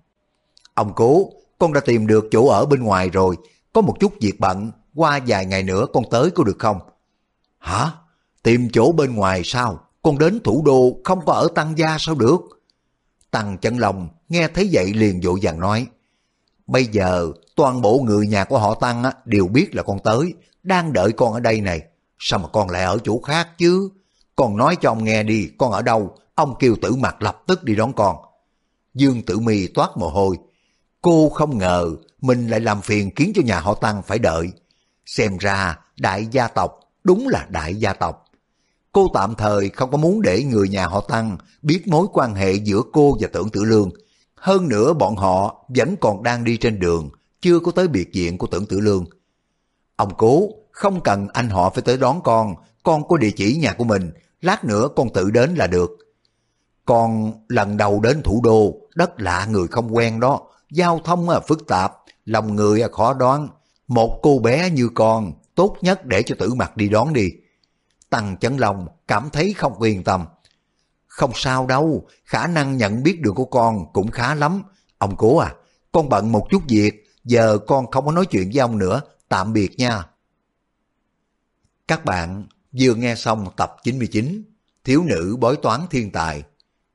Ông cố, con đã tìm được chỗ ở bên ngoài rồi, có một chút việc bận, qua vài ngày nữa con tới có được không? Hả? Tìm chỗ bên ngoài sao? Con đến thủ đô không có ở Tăng Gia sao được? Tăng chân lòng nghe thấy vậy liền vội vàng nói. Bây giờ toàn bộ người nhà của họ Tăng á, đều biết là con tới, đang đợi con ở đây này. Sao mà con lại ở chỗ khác chứ? Con nói cho ông nghe đi, con ở đâu? Ông kêu tử mặt lập tức đi đón con. Dương tử mi toát mồ hôi. Cô không ngờ mình lại làm phiền khiến cho nhà họ Tăng phải đợi. Xem ra đại gia tộc đúng là đại gia tộc. Cô tạm thời không có muốn để người nhà họ Tăng biết mối quan hệ giữa cô và tưởng tử lương. Hơn nữa bọn họ vẫn còn đang đi trên đường, chưa có tới biệt diện của tưởng tử lương. Ông cố, không cần anh họ phải tới đón con, con có địa chỉ nhà của mình, lát nữa con tự đến là được. Con lần đầu đến thủ đô, đất lạ người không quen đó, giao thông à, phức tạp, lòng người à, khó đoán. Một cô bé như con, tốt nhất để cho tử mặt đi đón đi. Tăng Chấn Long cảm thấy không yên tâm. Không sao đâu, khả năng nhận biết được của con cũng khá lắm. Ông cố à, con bận một chút việc, giờ con không có nói chuyện với ông nữa, tạm biệt nha. Các bạn vừa nghe xong tập 99, Thiếu nữ bói toán thiên tài.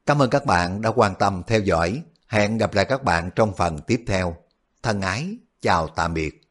Cảm ơn các bạn đã quan tâm theo dõi. Hẹn gặp lại các bạn trong phần tiếp theo. Thân ái, chào tạm biệt.